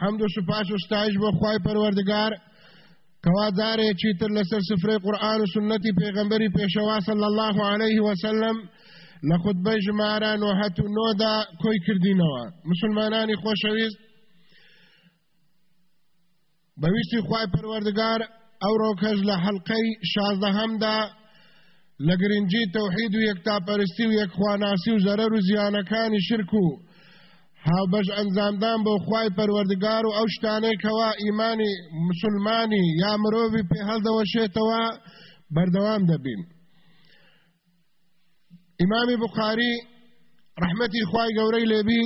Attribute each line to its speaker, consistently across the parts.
Speaker 1: حمد و سپاس و ستایش بۆ خوای پەروەردگار کەوا دارێکی تر لەسەر سفرەی قورآن و سنەتی پێغەمبەری پێشەوا صلی الله عليه وسلم لە خودبەی ژمارە نۆهەت و نۆدا کۆی کردینەوە. مسلمانانی خۆشەویست بەویستی خوای پەروەردگار ئەو ڕۆکەش لە حەڵقەی شازدەهەمدا لە گرنگی تەوحید و یەکتاپەرستی و یەکخواناسی و زەرەر و زیانەکانی شرک و هاوبەش ئەنجامدان بۆ خوای پەروەردگار و ئەو شتانەی کەوا ئیمانی مسلمانی یا مرۆڤی پێ هەڵدەوەشێتەوە بەردەوام دەبین. امام بخاری رحمتی خوای گەورەی لێبی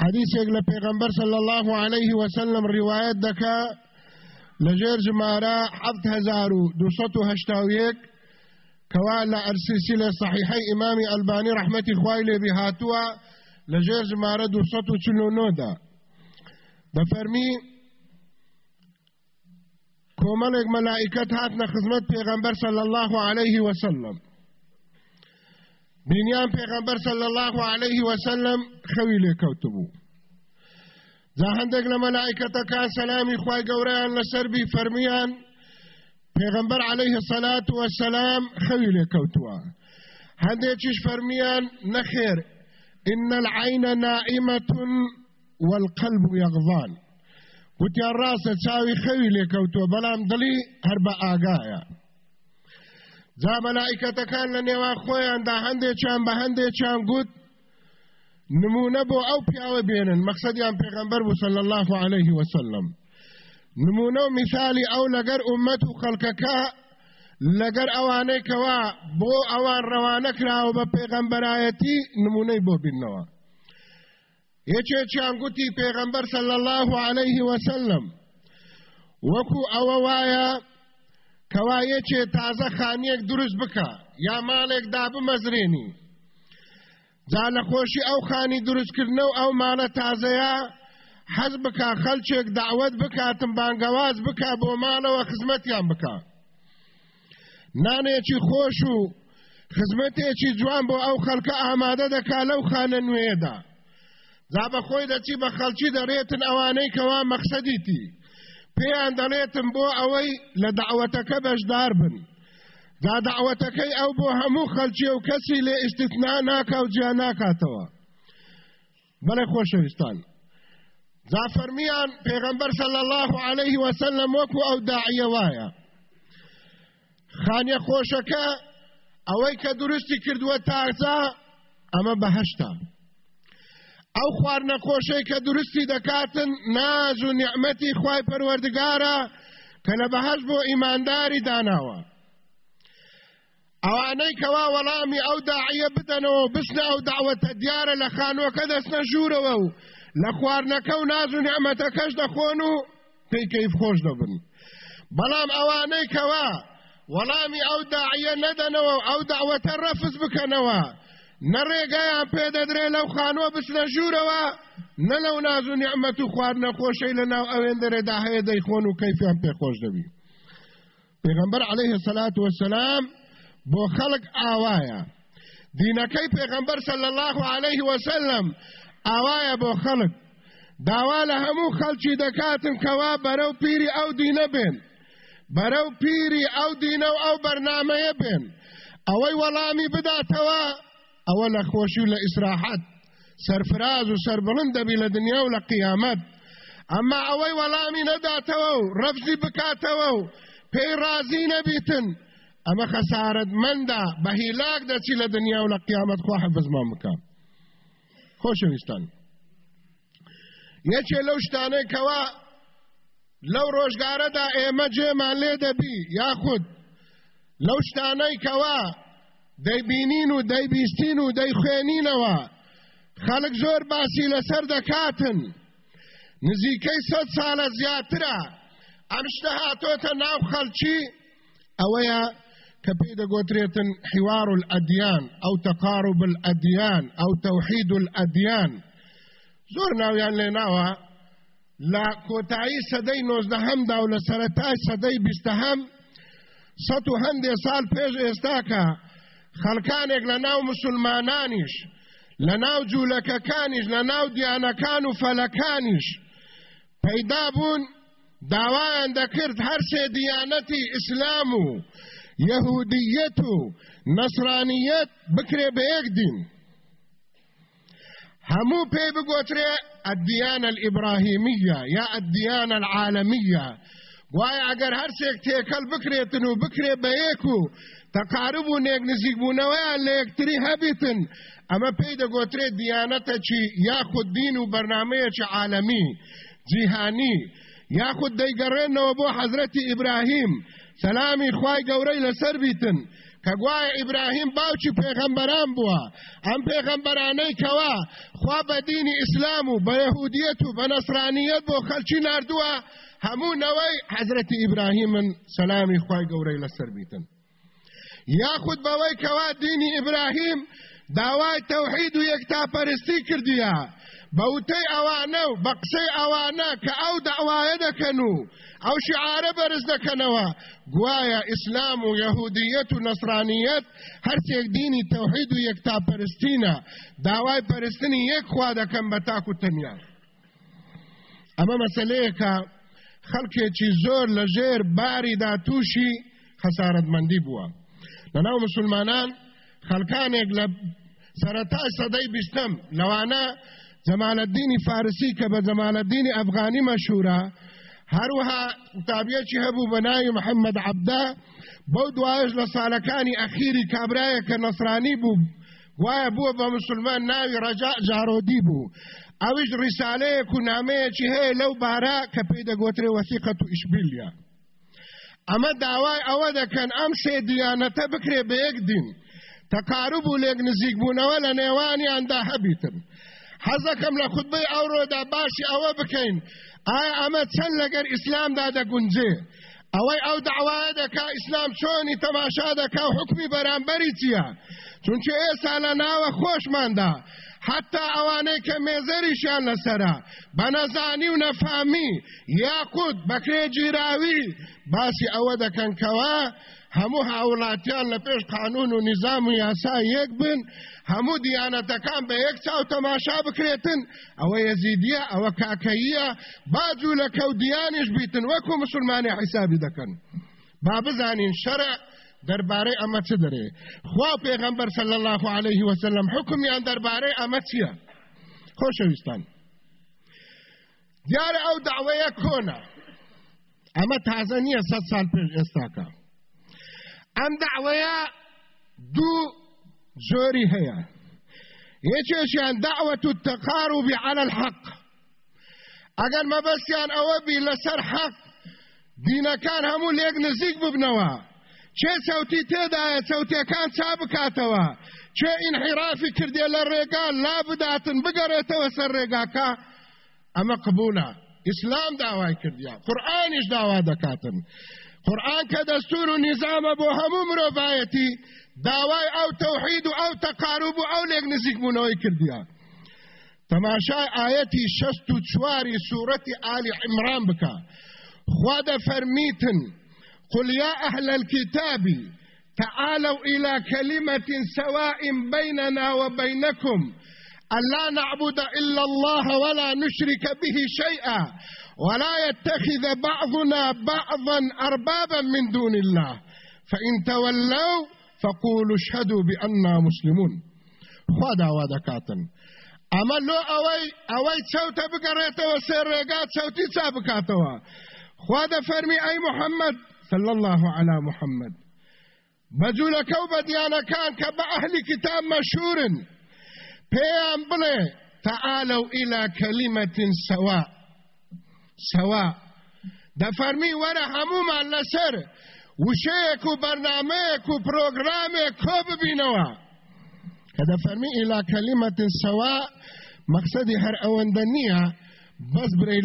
Speaker 1: حدیثێک لە پێغەمبەر صلی الله عليه وسلم ڕیوایەت دەکا لەژێر ژمارە 1970 کەوا لە ئەرسیسی لە صحیحەی ئیمامی ئەلبانی ڕحمەتی خوای لێبی هاتووە لەژێر ژمارە 249 دا دەفەرمی کۆمەڵێک مەلائکەت هاتنە خزمەت پێغەمبەر صلی الله عليه وسلم بینیان پێغەمبەر صلی الله عليه وسلم جا هەندێک لە مەلائکەتەکان سەلامی خوای گەورەیان لەسەربی فەرمیان پێغەمبەر عليه الصلاة والسلام خەوی لێکەوتووە هەندێکیش فەرمیان نەخێر إن العين نائمة والقلب يغضان. وتیان ڕاستە چاوی خەوی لێکەوتووە بەڵام دڵی هەر بە ئاگایە جا مەلائکەتەکان لە نێوان خۆیاندا هەندێکیان بە هەندێکیان گوت نمونە بۆ ئەو پیاوە بێنن مەقصدیان پێغەمبەر بوو صلی الله عليه وسلم. نمونە و مثالی ئەو لەگەر ئومەت و خەڵکەکە لەگەر ئەوانەی کەوا بۆ ئەوان ڕەوانە کراوە بە پێغەمبەرایەتی نمونەی بۆ بینەوە. یەکێکیان گوتی پێغەمبەر صلی الله عليه وسلم وەکو ئەوە وایە کەوایەکێ تازە خانیەک دروست بکە یا ماڵێک دا بمەزرێنی جا لە خۆشی ئەو خانی دروستکردنە و ئەو ماڵە تازەیە حەز بکە خەلچێک داوت بکاتم بانگەواز بکە بۆ ماڵەوە خزمەتیان بکە نانێکی خۆش و خزمەتێکی جوان بۆ ئەو خەڵکە ئامادە دەکا لەو خانە نوێدا. جا بەخۆی دەچی بە خەڵکی دەڕێتن ئەوانەی کەوا مەقسەدیتی پێیان دەڵێتم بۆ ئەوەی لە داوەتەکە بەشدار بن. دا داوەتەکەی ئەو بۆ هەموو خەلکی و کەسی لێ ئیسستنا ناکە و جیان ناکاتەوە. بەڵێ خۆشەویستان. جا فەرمیان پێغەمبەر صلی الله عليه وسلم وەکو ئەو داعیە وایە. خانیە خۆشەکە ئەوەی کە دروستی کردووە تازە ئەمە بەهشتا ئەو خواردنەخۆشەی کە درستی دەکاتن ناز و نیعممەتی خی پەروەردگارە کە لە بەهەش بۆ ئیمانداری داناوە. ئەوانەی کەوا وەڵامی ئەو داعیە بدەنەوە بستە ئەو داوەتە دیارە لە خانووەکە دەستنە ژوورەوە و لە خواردنەکە و ناز و نیعممەتەکەش دەخۆن و پێی کەیف خۆش دەبن. بەڵام ئەوانەی کەوا وەڵامی ئەو داعیە نەدەنەوە ئەو داوەتە ڕەفز بکەنەوە نەڕێگایان پێدەدرێ لەو خانوە بچنە ژوورەوە نە لەو ناز و نیعممەت و خواردنە خۆشەی لە ناو ئەوێن دەرێدا هەیە دەیخۆن و کەیفیان پێخۆش دەبی پێغمبەر عليه الصلاة والسلام بۆ خەڵک ئاوایە دینەکەی پێغمبەر صلی الله عليه وسلم ئاوایە بۆ خەڵک داوا لە هەموو خەڵکی دەکاتن کەوا بەرەو پیری ئەو دینە بێن بەرەو پیری ئەو دینە و ئەو بەرنمەیە بێن. ئەوەی وەڵامی بداتەوە ئەوە لە خۆشی و لە ئیسراحەت. سەرفراز و سربڵند دەبی لە دنیا و لە قیامەت. ئەمما ئەوەی وەڵامی نەداتەوە و ڕەفزی بکاتەوە و پێی رازی نەبیتن. ئەمە خەسارت مندا بە هیلاک دەچی لە دنیا و لە قیامەت خوا حەفزمان بکە. خۆشەویستان. یەکێ لەو شتانەی کەوا لەو ڕۆژگارەدا ئێمە جێمان لێ دەبی یاخود. لەو شتانەی کەوا دەیبینین و دەیبیستین و دەیخوێنینەوە خەڵک زۆر باسی لەسەر دەکاتن. نزیکەی سەد ساڵە زیاترە. ئەم شتە هاتۆتە ناو خەڵکی. ئەوەیە کە پێی دەگۆترێتن حوار الئەدیان ئەو تەقارب الئەدیان ئەو تەوحید الئەدیان زۆر ناویان لێ ناوە. لە کۆتایی سەدەی نۆزدەهەمدا و لە سەرەتای سەدەی بیستەهەم سەد و هەندێ ساڵ پێش ئێستاکە خەڵکانێک لە ناو مسلمانانیش لە ناو جوولەکەکانیش لە ناو دیانەکان و فەلەکانیش پەیدا بوون داوایان دەکرد هەر سێ دیانەتی ئیسلام و یەهودیەت و نەسرانیەت بکرێ بە یەک دین. همو پێ بگۆترێ الديانة الإبراهيمية يا الديانة العالمية. وای ئەگەر هەرسێک تێکەل بکرێتن و بکرێ بە یەک و تەقارب و نێک نزیکبوونەوەیان لە یەکتری هەبیتن ئەمە پێی دەگۆترێت دیانەتەکی یاخود دین و بەرنمەیەکی عالەمی جیهانی. یاخود دەیگەڕێنەوە بۆ حەزرەتی ئیبراهیم سەلامی خوای گەورەی لەسەر کە گوایە ئیبراهیم باوکی پێغەمبەران بووە. ئەم پێغەمبەرانەی کەوا خوا بە دینی ئیسلام و بە یەهودیەت و بە نەسرانیەت بۆ خەلکی نردووە هەموو نەوەی حەزرەتی ئیبراهیمن سەلامی خوای گەورەی لەسەر بیتن. یاخود بەوەی کەوا دینی ئیبراهیم داوای تەوحید و یەکتاپەرستی کردیە. بەوتەی ئەوانە و بە قسەی ئەوانە کە ئەو داوایە دەکەن و ئەو شعارە بەرز دەکەنەوە گوایە ئیسلام و یەهودیەت و نەسرانیەت هەرسێک دینی تەوحید و یەکتاپەرستینە داوای پەرستنی یەک خوا دەکەن بە تاک و تەنیا ئەمە مەسلەیەکە خەڵکێکی زۆر لە ژێر باریدا تووشی خەسارەتمەندی بووە لەناو مسلمانان خەڵکانێک زمان الدینی فارسی که به زمان الدینی افغانی مشهوره هروها تابعی هبو بنای محمد عبده بو دوایش لسالکانی اخیری کابرای که نصرانی بو وای بو به مسلمان ناوی رجاء جارودی بو اویج رساله کو نامه چی هی لو بارا که پیدا گوتره وثیقه تو اشبیلیا اما داوای اوه دکن ام شه دیانته بکره به یک دین. تقارب و لگ نزیگ بونوه لنیوانی انده هبیتن حەزەکەم لە خودبەی ئەوڕۆدا باشی ئەوە بکەین. ئایا ئەمە چەند لەگەر ئیسلامدا دەگونجێ ئەوەی ئەو داوایە دەکا ئیسلام چۆنی تەماشا دەکا حکمی بەرامبەری چییە؟ چونچە ئێستا لە ناوە خۆشماندا حتا ئەوانەی کە مێزەریشیان لەسرە بە نەزانی و نەفامی یاقود بەکرێ گیراوی باسی ئەوە دەکەنکەوە هەموو هاوڵاتیان لە پێش قانون و نظام و یاسا یەک بن هەموو دیانەتەکان بە یەک چاو تەماشا بکرێتن. ئەوە یەزیدیە ئەوە کاکەیە باجوو لە کەودیانیش بیتن. وەکو مسلمانی حیسابی دەکەن. با بزانین شەرع دەربارەی ئەمە چ دەرێ؟ خوا پێغەمبەر صلی الله عليه وسلم حکمیان دەربارەی ئەمە چییە؟ خۆشەویستان. دیارە ئەو داوەیە کۆنا ئەمە تازە نییە سەد سال پێش ئێستاکە. ئەم داوەیە دوو زۆری هەیە. یەکێکیان دعوة التقارب على الحق. ئەگەر مەبەستیان ئەوە بی لەسەر حەق دینەکان هەموو لێک نزیک ببنەوە. چێ چەوتی تێدایە چەوتەکان چا بکاتەوە؟ چێ ئینحیرافی کردێ لە ڕێگا لا بداتن بگەڕێتەوە سەر ڕێگاکە؟ ئەمە قبولە ئیسلام داوای کردیا قورآانیش داوا دەکاتن. قورآن کە دەستور و نیزامە بۆ هەموو مرۆڤایەتی داوای ئەو تەوحید و ئەو تەقارب و ئەو لێک نزیک بوونەوەی کردیا تەماشای ئاەتی شەست و چواری سوورەتی ئالی عمران بکە. خوا دەفەرمیتن قل يا أهل الكتاب تعالوا إلى كلمة سواء بيننا وبينكم. ألا نعبد إلا الله ولا نشرك به شيئا. ولا يتخذ بعضنا بعضا أربابا من دون الله. فإن تولوا فقولوا اشهدوا بأننا مسلمون. خوادا ودكاتن اما لو اوي اوي بگريتوا سير ريقات چوتي چابكاتوا خوادا فرمي اي محمد صلى الله على محمد. بجولك وبديانا كان كبا أهل كتاب مشهور بيان بلي تعالوا إلى كلمة سواء سواء دا فرمي ورا هموما لسر. وشەیەک و بەرنمەیەک و پرۆگرامێک کۆ ببینەوە کە دەفەرمی ئیلا کەلیمەتن سەوا مەقصدی هەر ئەوەندە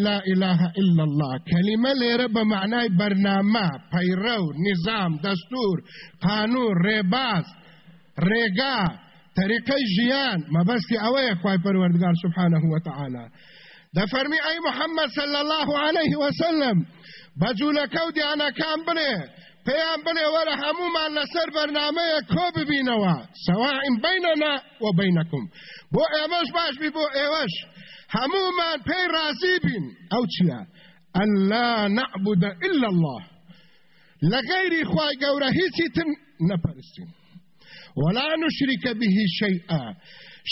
Speaker 1: لا إله إلا الله کەلیمە لێرە بە معنای بەرنامە پەیڕە و نظام دەستور قانون ڕێباز ڕێگا طریقەی ژیان مەبەستی ئەوەیە خوای پەروەردگار سبحانه وتعالى دەفەرمی ئەی محەممەد صلى الله عليه وسلم بەجوولەکە و دیانەکان بڵێ پێیان بڵێ وەرە هەمومان لەسەر بەرنمەیە کۆ ببینەوە؟ سەواعین بینەنا و بینەکم بۆ ئێمەش باش بی بۆ ئێوەش. هەمومان پێی رازی بین. ئەو چییە؟ ئەللا نعبد إلا الله. خواي قورا هيتي تم نپرستين ولا نشرك به شيئا.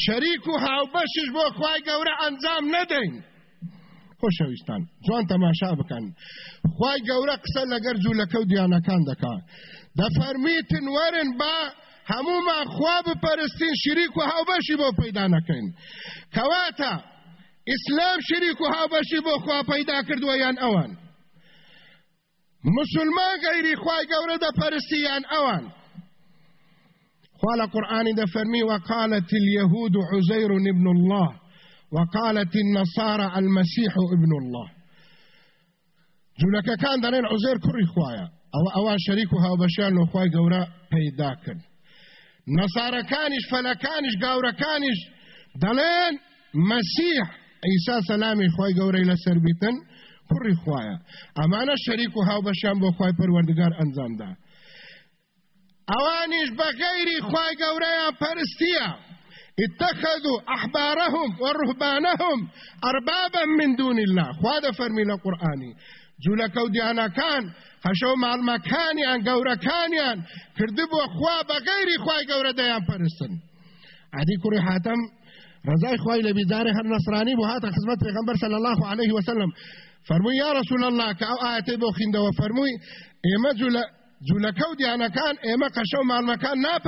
Speaker 1: شريكها وبشش بو خواي قورا انزام ندين خۆشەویستان جوان تەماشا بکەن. خی گەورە قسە لەگەر جوولەکە و دیانەکان دەکا. دەفەرمیتن وەرن با هەمومان خوا بپەرستین شریک و هاوبەشی بۆ پەیدا نەکەین. کەواتە ئیسلام شریک و هاوبەشی بۆ خوا پەیدا کردووە یان ئەوان. مسلمان غیری خوای گەورە دەپەرستی یان ئەوان. خوا لە قورآانی دەفەرمی وقالت اليهود عزير ابن الله. وقالت النصارى المسيح ابن الله. جولك كان دارين عزير كري خوايا أو اوان شريكها وبشان وخواي قورا بيداكن نصارى كانش فلا كانش قورا كانش. دلين مسيح عيسى خواي قورا إلى سربيتن كري خوايا أما أنا شريكها وبشان خواي پروردگار انزام ده. أوانش بغيري خواي قورا پرستيا اتخذوا أحبارهم ورهبانهم أربابا من دون الله. هذا فرمي وديانا كان خشو مع المكان عن قورا كان كردبوا أخوا بغير أخوا قورا ديان فرسن عدي كوري حاتم رضاي خوای لبیدار هر نصرانی بو هات خدمت پیغمبر صلی الله علیه وسلم فرموی یا رسول الله که أو آیت بو خینده و فرموی ایمه جول جولکو دیانا کان ایمه قشو مال مکان نا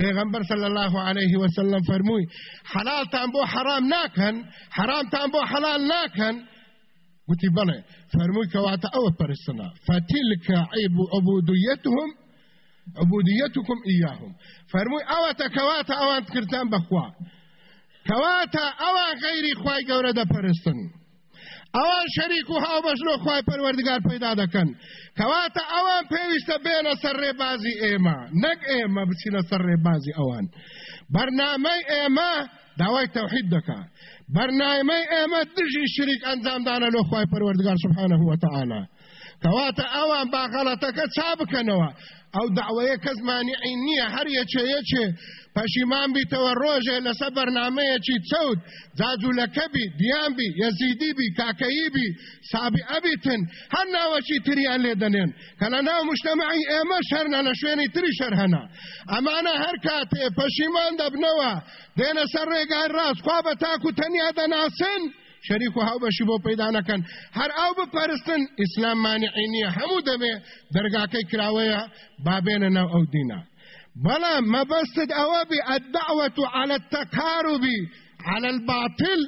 Speaker 1: پیغمبر صلی الله علیه وسلم فرموی حلال تان بو حرام ناکن حرام تان بو حلال ناکن قلت بله فرموی كواتا أو پرستنا فتلك عيب عبوديتهم عبوديتكم اياهم فرموی أو تكواتا أو انت كرتان بخوا۔ كواتا أو غيري خواي قورة دا پرستن ئەوان شەریک و هاوبەشلۆ خی پەروەردگار پیدا دەکەن. کەواتە ئەوان پێویستە بێنە سەر ڕێبازی ئێمە. نەک ئێمە بچینە سەر ڕێبازی ئەوان. بەرنامەی ئێمە داوای تەوحید دەکا. بەرنامەی ئێمە دژی شریک ئەنجامدانە لۆ خی پەروەردگار سبحانه وتعالى کەواتە ئەوان باغەڵەتەکە چا بکەنەوە؟ ئەو داوەیە کەس مانیعی نییە هەر یەکێ یەکێ. پەشیمان بیتەوە ڕۆژێ لەسەر بەرنمەیەکی چەوت. جاجوولەکەبی دیانبی یەزیدیبی کاکەییبی سابی ئەبیتن هەر ناوەچی تریان لێ دەنێن. کە لە ناو مشتمەعی ئێمە شەرنە لە شوێنی تری شەر هەنا. ئەمانە هەر کاتێ پەشیمان دەبنەوە. دێنە سەر ڕێگای ڕاست خوا بە تاکو تەنیا دەناسن. شەریک و هاوبەشی بۆ پەیدا نەکەن. هەر ئەو بپەرستن ئیسلام مانیعی نییە هەموو دەبێ دەرگاکەی کراوەیە بابێنە ناو ئەو دینە بلا ما بستد أوابي الدعوة على التقارب على الباطل.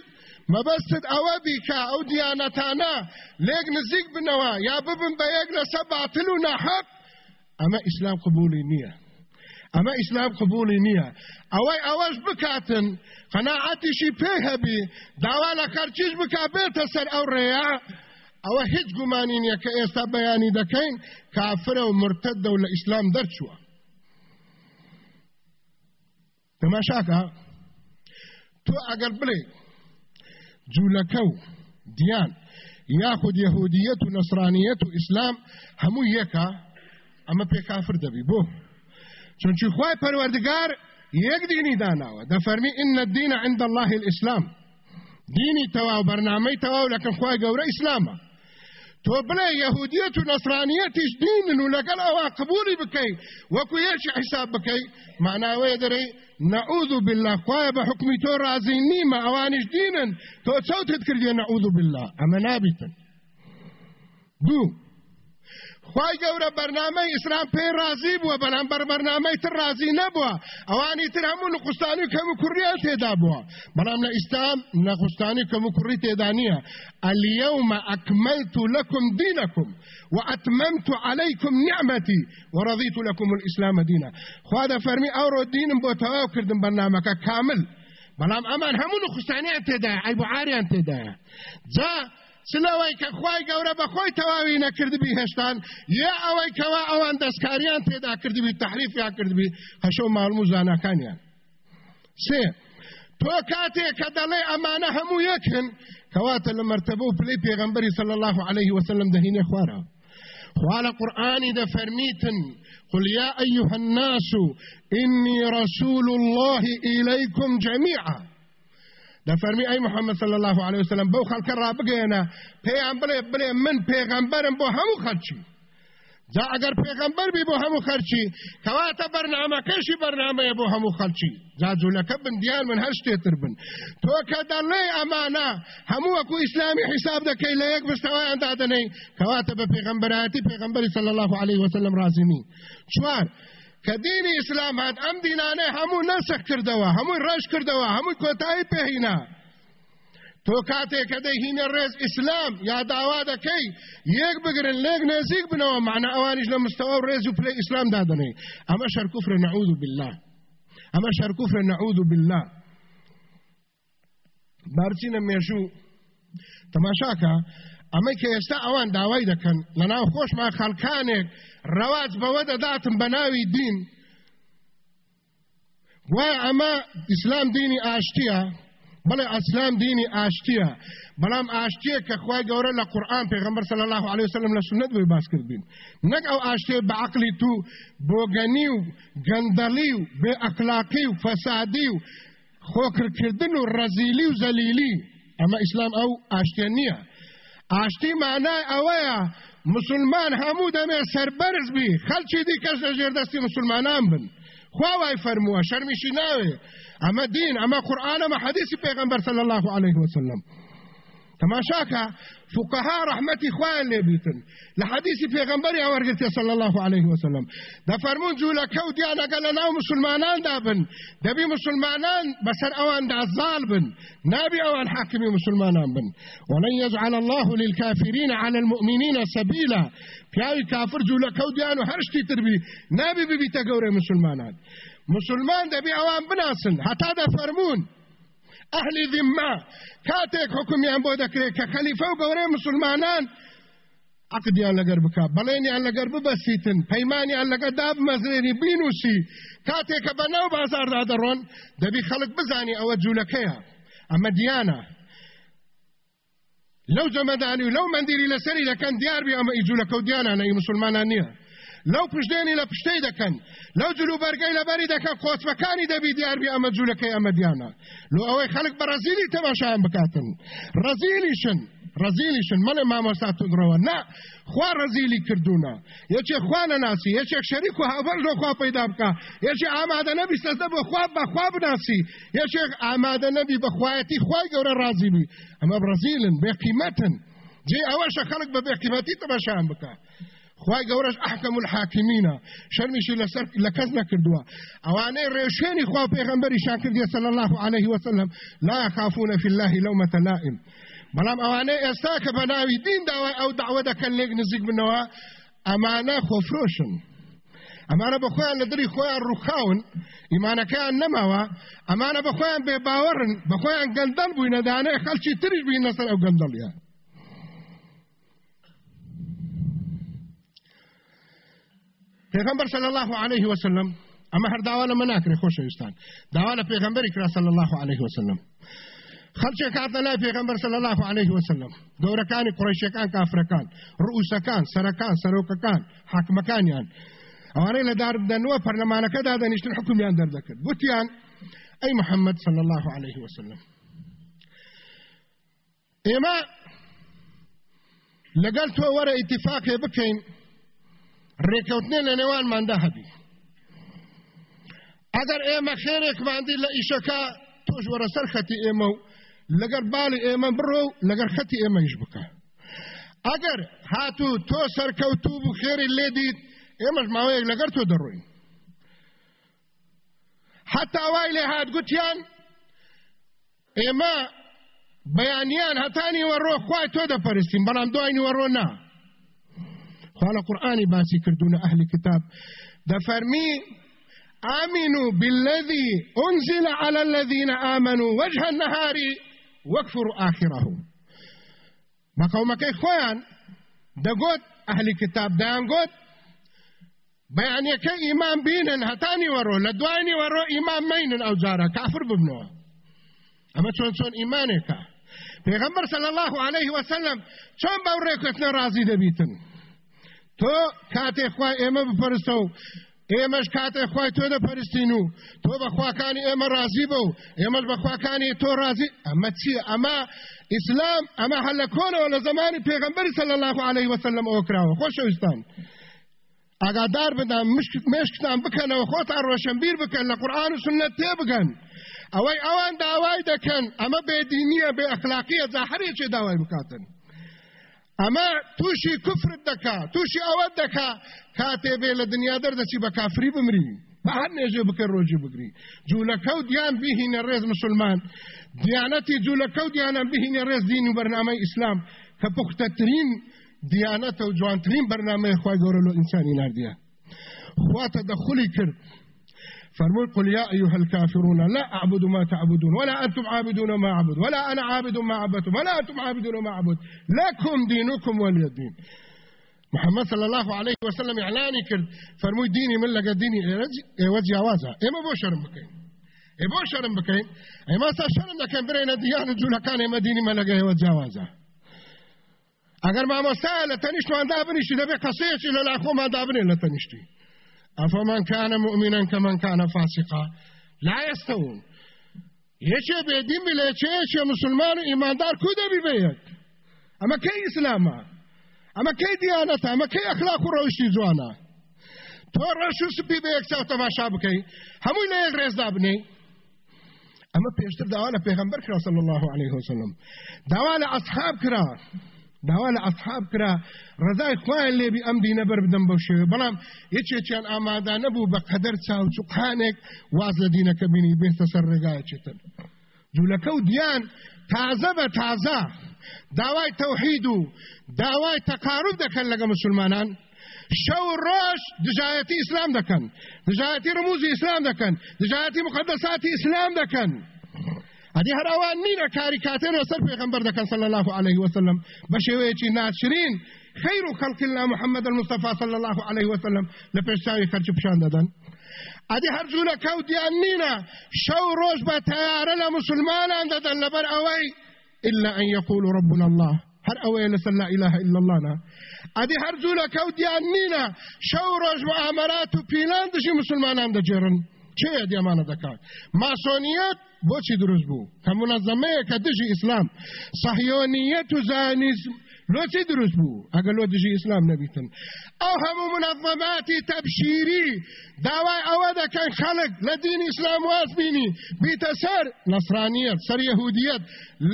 Speaker 1: ما بستد أوابي كا أو ديانتانا ليك نزيق بنوا يا ببن بيقنا سباطلنا حق أما إسلام قبولي نية أما إسلام قبولي نية أوي أواش بكاتن قناعتشي فيها بي داوالا كارتشيش بكا بيت سر أو رياء أو هیچ گومانی نییە کە ئێستا بەیانی دەکەین کافرە و مرتدە و لە ئیسلام دەرچووە. تەماشاکە؟ تۆ ئەگەر بڵێ جوولەکە و دیان یاخود یهودیت و نصرانیت و ئیسلام هەموو یەکە ئەمە پێ کافر دەبی بۆ؟ چونچی خوای پەروەردگار یەک دینی داناوە دەفەرمی ئین الدین عند الله الإسلام. دینی تەواو بەرنامەی تەواو لەکەن خوای گەورە ئیسلامە تۆ بڵێ یەهودیت و نەسرانیەتیش دینن و لەگەڵ ئەوە قبولی بکەی وەکو یەکی حیساب بکەی معناوەیە دەرەی نعوذ بالله. خوایە بە حکمی تۆ ڕازی نیمە ئەوانش دینن. تۆ چەوتت کردێ نعوذ بالله. ئەمە نابیتن. دوو خی گەورە بەرنامەی ئیسلام پێی رازی بووە بەڵام بەر بەرنامەی تر رازی نەبووە. ئەوانی تر هەموو نخستانی کەم و کوڕیان تێدا بووە. بەڵام لە ئیسلام نەخستانی کەم و کوڕی تێدا نییە. اليوم أكملت لكم دينكم وأتممت عليكم نعمتي ورضيت لكم الإسلام دينا. خوادا فرمي أورو دين بو تواو كردن برنامجك كامل بەڵام ئەمان هەموو نخستانیان تێدایە ئایبعاریان تێدایە. جا سلەوەی کە خی گەورە بە خۆی تەواوی نەکردبی هێشتان یا ئەوەی کەوا ئەوان دەستکاریان تێدا کردبی تحریفیان کردبی هەشە ماڵم و زانەکانیان سێ تۆ کاتێک کە دەڵێ ئەمانە هەموو یەکن کەواتە لە مرتبە و پلەی پێغمبەری صلى الله عليه وسلم دەهینێ خوارە خوال قرآن ده فرميتن قل يا أيها الناس إني رسول الله إليكم جميعا دا فرمی ای محمد صلی الله علیه وسلم خلق را بگینا پیغمبر بله بله من پیغمبرم بو همو خرچی جا اگر پیغمبر بی بو همو خرچی کواتا برنامه کشی برنامه بو همو خرچی جا جولک بن دیان من هر شتی تر بن تو کدا لی امانه همو اكو اسلامي حساب ده کی لیک مستوى اندادنی کواتا به پیغمبراتی پیغمبر صلی الله علیه وسلم رازمی چوار کە دینی ئیسلام هات ئەم دینانەی هەموو نەسەخ کردەوە هەمووی ڕەش کردەوە هەمووی کۆتایی پێهینا تۆ کاتێک کە دەیهینە ڕێز ئیسلام یا داوا دەکەی یەک بگرن لێک نێزیک بنەوە معنە ئەوانیش لە مستەوە و ڕێز و پلەی ئیسلام دادنێ ئەمە شەرکوفرە نەعوذ بالله. ئەمە شەرکوفرە نەعوذ بالله. بارچینە مێژوو تەماشاکە ئەمەی کە ئێستا ئەوان داوای دەکەن. لە ناو خۆشمان خەڵکانێک ڕەواج بەوە دەداتم بە ناوی دین. وای ئەمە ئیسلام دینی ئاشتیە؟ بەڵێ ئەسلام دینی ئاشتیە. بەڵام ئاشتیە کە خوای گەورە لە قورآن پێغمبەر صلی الله عليه وسلم لە سنت بۆی باس کرد بین نەک ئەو ئاشتێ بە عقلی تو بۆگەنی و گەندەڵی و بێ ئەخلاقی و فەسادی و خۆکردکردن و ڕەزیلی و زەلیلی. ئەمە ئیسلام ئەو ئاشتێ نییە. ئاشتی معنای ئەوەیە مسلمان هەموو دەمێ سەربەرز بی. خەلکی دیکەش لە ژێردەستی مسلمانان بن؟ خواوای فەرمووە شەرمیشی ناوێ ئەمە دین ئەمە قورآن ئەمە حەدیثی پێغەمبەر صلی الله عليه وسلم تماشاکە فقها رحمتي خوان لبيتن لحديث في غنبري ورقلت صلى الله عليه وسلم. دا فرمون جولا كودي أنا قال لنا مسلمانان دابن. دبي مسلمانان بسر اوان دا بن. نابي اوان حاكمي مسلمانان بن. ولن يجعل الله للكافرين على المؤمنين سبيلا. پیاوی کافر جولا کودیانو هرشتی تربی نابی ببی تگوره مسلمانان. مسلمان دبي اوان بناسن. حتى دا فرمون ئەهلی ذمە کاتێک حکومیان بۆ دەکرێت کە خەلیفە و گەورەی مسلمانان عقدیان لەگەر بکە بەڵێنیان لەگەر ببەسیتن پەیمانیان لەگەر دابمەزرێنی بینوسی کاتێک کە بەناو بازاردا دەڕۆن دەبی خەڵک بزانی ئەوە جوولەکەیە ئەمە دیانە لەو جەمەدانی و لەو مندیری لەسەری دەکەن دیاربی ئەمە ئیجوولەکە و دیانانە مسلمانان نییە لەو پشتێنی لە پشتەی دەکەن. لەو جلو بەرگەی لەبەری دەکەن قۆچمەکانی دەبی دیاربی ئەمە جوولەکەی ئەمە دیانە. لۆ ئەوەی خەڵک بە ڕزیلی تەماشایان بکاتن. ڕزیلیشن ڕزیلیشن مەڵێ مامۆستاتونڕەوە نا خوا ڕزیلی کردوونە. یەکێک خوا نەناسی یەکێک شەریک و هاوەر لۆ خوا پەیدا بکە. یەکێ ئامادە نەبی سەزدە بۆ خوا بەخوا بناسی. یەکێک ئامادە نەبی بەخوایەتی خوای گەورە ڕازی بی ئەمە ڕزیلن بێقیمەتن. جێ ئەوەشە خەڵک بە بێقیمەتی تەماشایان بکە. خی گەورەش ئەحکەم الحاکمینە شەرمیشی لەسەر لە کەس نەکردووە ئەوانەی ڕێشێنی خوا پێغمبەریشان کردی صلى الله عليه وسلم. لا يخافون في الله لومة لائم بەڵام ئەوانەی ئێستا کە بە ناوی دین داوا ئەو داوە دەکەن لێک نزیک بنەوە ئەمانە خۆفرۆشن ئەمانە بە خۆیان لە دری خۆیان ڕووخاون ئیمانەکەیان نەماوە ئەمانە بە خۆیان بێ باوەڕن بە خۆیان گەندەل دانێ خەلکی تریش بووین لەسەر ئەو گەندەڵیان پێغمبەر صلی الله عليه وسلم ئەمە هەر داوا لە مناکرێ خۆشەویستان داوا لە پێغمبەری کرا صلی الله عليه وسلم. خەلچێک هاتە لای پێغمبەر صلی الله عليه وسلم. گەورەکانی قڕیشەکان کافرەکان ڕؤوسەکان سەرەکان سەرۆکەکان حاکمەکانیان ئەوانەی لە داردەنەوە پەرلەمانەکەدا دەنیشتن حکومیان دەردەکرد گوتیان ئەی محەممەد صلی الله عليه وسلم. ئێمە لەگەڵ تۆ وەرە ئیتفاقێ بکەین ڕێکەوتنێ لە نێوانماندا هەبی ئەگەر ئێمە خێرێکماندی لە ئیشەکە تۆش وەرە سەر خەتی ئێمە و لەگەر باڵی ئێمە بڕۆ و لەگەر خەتی ئێمەش بکە. ئەگەر هاتوو تۆ سەرکەوتوو بوو خێری لێدیت ئێمەش ماوەیەک لەگەر تۆ دەڕۆین. حتا وای لێ هات گوتیان ئێمە بەیانیان هەتانی وەڕۆ خوای تۆ دەپەرستین بەڵام دوای وەڕۆ نا. خوا لە قورآانی باسی کردوونە ئەهلی کتاب دەفەرمی آمنوا بالذي أنزل على الذين آمنوا وجه النهار واكفروا آخره ما قومك إخوان دقوت أهل كتاب دان قوت بەیانەکە ئیمان بینن هەتانی وەڕۆ لە دوانی وەڕۆ ئیمان مینن ئەو جارە کافر ببنەوە ئەمە چۆن چۆن ئیمانێکە پێغەمبەر صلی الله عليه وسلم بەو ڕێکوتنە ڕازی دەبیتن تۆ کاتێ خوای ئێمە بپەرستە و ئێمەش کاتێ خوای تۆ دەپەرستین و تۆ بە خواکانی ئێمە ڕازی بە و ئێمەش بە خواکانی تۆ ڕازی ئەمە چیە؟ ئەمە ئیسلام ئەمە هەل لە کۆنەوە لە زمانی پێغەمبەری صلی الله عليه وسلم ئەوە کراوە. خۆشەویستان ئاگادار بدەن مشکتان بکەنەوە خۆتان ڕۆشنبیر بکەن لە قورآن و سنت تێ بگەن. ئەوەی ئەوان داوای دەکەن ئەمە بێدینیە بێ ئەخلاقیە جاهرێکی داوای بکاتن؟ ئەمە تووشی کوفرت دەکا تووشی ئەوەت دەکا کاتێ بێ لە دنیا دەردەچی بە کافری بمری بە هەر نێژێ بکە ڕۆژی بگری. جوولەکە و دیان بهینە ڕێز مسلمان. دیانەتی جوولەکە و دیانە بهینە ڕێز دین و بەرنامەی ئیسلام کە پوختەترین دیانەتە و جوانترین بەرنامەیە خی گەورە لە ئینسانی نردیە خواتە دەخلی کرد. فرمول قل يا أيها الكافرون لا أعبد ما تعبدون ولا أنتم عابدون ما أعبد ولا أنا عابد ما عبدتم ولا أنتم عابدون ما أعبد لكم دينكم ولي دين. محمد صلى الله عليه وسلم إعلاني كرد فرموي ديني من لقى ديني وجه عوازها إما بو شرم بكين؟ إما بو شرم بكين؟ إما سا شرم لكن برين ديان جولا كان إما ديني من لقى وجه عوازها ئەگەر مامۆستا لە تەنیشتواندا بنیشتی دەبێت قەسەیەکی لە لاخۆماندا بنێ لە تەنیشتی أفمن كان مؤمنا كمن كان فاسقا لا يستوون. يشي بيدين بلا يشي مسلمان إيمان دار كودا ببيك أما كي إسلاما أما كي ديانتا أما كي أخلاق روشي زوانا تۆ ڕەشوس ببەیەک چاو تەماشا بکەیت هەمووی لە یەک ڕێزدا بنێ ئەمە پێشتر داوا لە پێغەمبەر کرا صلی الله عليه وسلم. داوا لە ئەسحاب کرا. داوا لە ئەصحاب کرا ڕزای خوایان لێبی ئەم دینە بەر بدەم بەو شێوە بەڵام یەکێکیان ئامادا نەبوو بە قەدەر چاوچوقانێک واز لە دینەکە بینی بێستە سەر ڕێگایەکێتن جوولەکە و دیان تازە بە تازە داوای تەوحید و داوای تەقارب دەکەن لەگە مسلمانان. شەو ڕۆژ دژایەتی ئیسلام دەکەن. دژایەتی ڕموزی ئیسلام دەکەن. دژایەتی مقدساتی ئیسلام دەکەن. هەدی هەراوان نینە کاری کاتێن سەر پێغمبەر صلى الله عليه وسلم. بە شێوەیەکی ناچرین خير خلق الله محمد المصطفى صلى الله عليه وسلم. لە پێشاوی خەرچ پیشان دەدەن ئەدی هەرجوو لە کەوتیان نینە شەو ڕۆژ بە تیارە لە مسلمانان دەدەن لەبەر إلا أن يقول ربنا الله. هر أوي لسن لا إله إلا الله نا. أدي هر زولا كوديان نينا شو روج مؤامرات بيلان دشي مسلمانان دجرن چه دی ئەمانە دەکات ماسۆنیەت بۆچی دروست بوو کە منەزەمەیە کە دژی ئیسلام سەحیۆنیەت و زانیزم لۆچی دروست بوو ئەگەر لۆ دژی ئیسلام نەبیتن ئەو هەموو منەظەماتی تەبشیری داوای ئەوە دەکەن خەڵک لە دینی ئیسلام واز بینی. بیتە سەر نەسرانیەت سەر یەهودیەت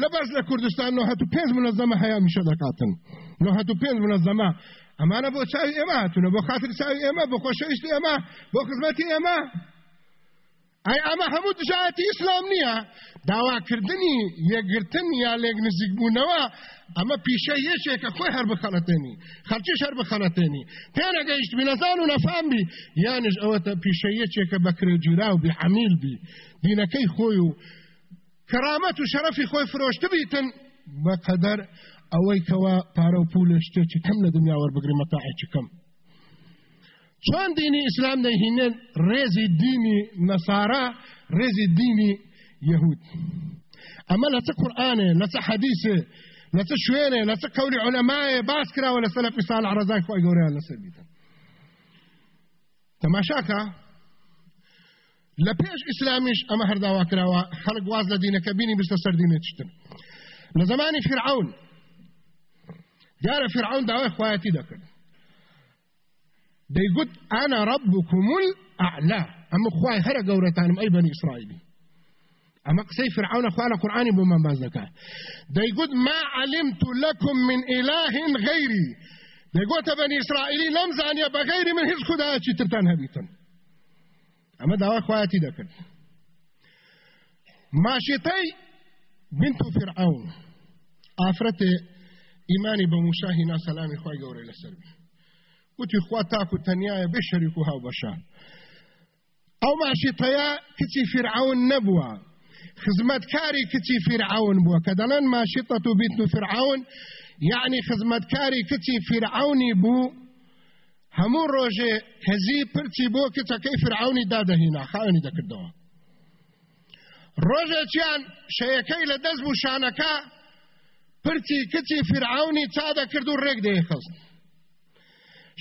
Speaker 1: لەبەرز لە کوردستان نۆ هەتو پێنج منەزەمە هەیە میشە دەکاتن نۆ هەتو پێنج منەزەمە ئەمانە بۆ چاوی ئێمە هاتوونە بۆ خاتر چاوی ئێمە بۆ خۆشەویستی ئێمە بۆ خزمەتی ئێمە ئەی ئەمە هەموو دژایەتی ئیسلام نییە داواکردنی یەکگرتن یا لێک نزیک بوونەوە ئەمە پیشە یەکێکە خۆی هەر بخەڵەتێنی خەرچیش هەر بخەڵەتێنی تێنەگەیشت بی نەزان و نەفام بی یانش ئەوەتە پیشە یەکێکە بەکرێجیرا و بحەمیل بی دینەکەی خۆی و کەرامەت و شەرەفی خۆی فرۆشت بیتن بەقەدەر ئەوەی کەوا پارە و پول شتێکی کەم لە دنیا وەربگری مەتاعێکی کەم چۆن دینی ئیسلام دەهینێن ڕێزی دینی نەسارا ڕێزی دینی یهود. ئەمە لە چه قورآانێ لە چه حەدیثێ لە چه شوێنێ لە چه قەولی عولەمایە باس کراوە لە سەلەفی ساڵ عرەزای خۆی گەوریان لەسەر بیتن تەماشاکە لە پێش ئیسلامیش ئەمە واز لە دینەکە بینی بستە سەر لە زمانی فرعون. دیارە فرعون داوای خوایەتی دەکرد دەیگوت ئانا ڕبکم الأعلا ئەمە خوای هەرە گەورەتانم ئەی بەنی ئیسرائیلی ئەمە قسەی فرعون خوانە قورآانی بۆ من ما علمت لكم من إله غيري. دەیگوتە بەنی ئیسرائیلی لەم زانیە بەغیری من هیچ خدایەکی ترتان هەبیتن ئەمە داوای خوایەتی دەکرد ماشێتەی بنت فرعون. ئافرەتێ ئیمانی بە موساهی ناسەلامی خی گەورەی وتی خوا تاکو تەنایە بێ شەریک و هاو بەشە ئەو ماشێتەیە کچی فرعون نەبووە خزمەتکاری کچی فرعون بووە کە دەڵێن ماشێتە و بیت و فرعون یعنی خزمەتکاری کچی فرعونی بوو هەموو ڕۆژێ کەزی پرچی بۆ کچەکەی فرعونی دادەهینا خاوێنی دەکردەوە ڕۆژێکیان شەیەکەی لە دەست بوو شانەکە پرچی کچی فرعونی چادە کرد و ڕێک دەیخست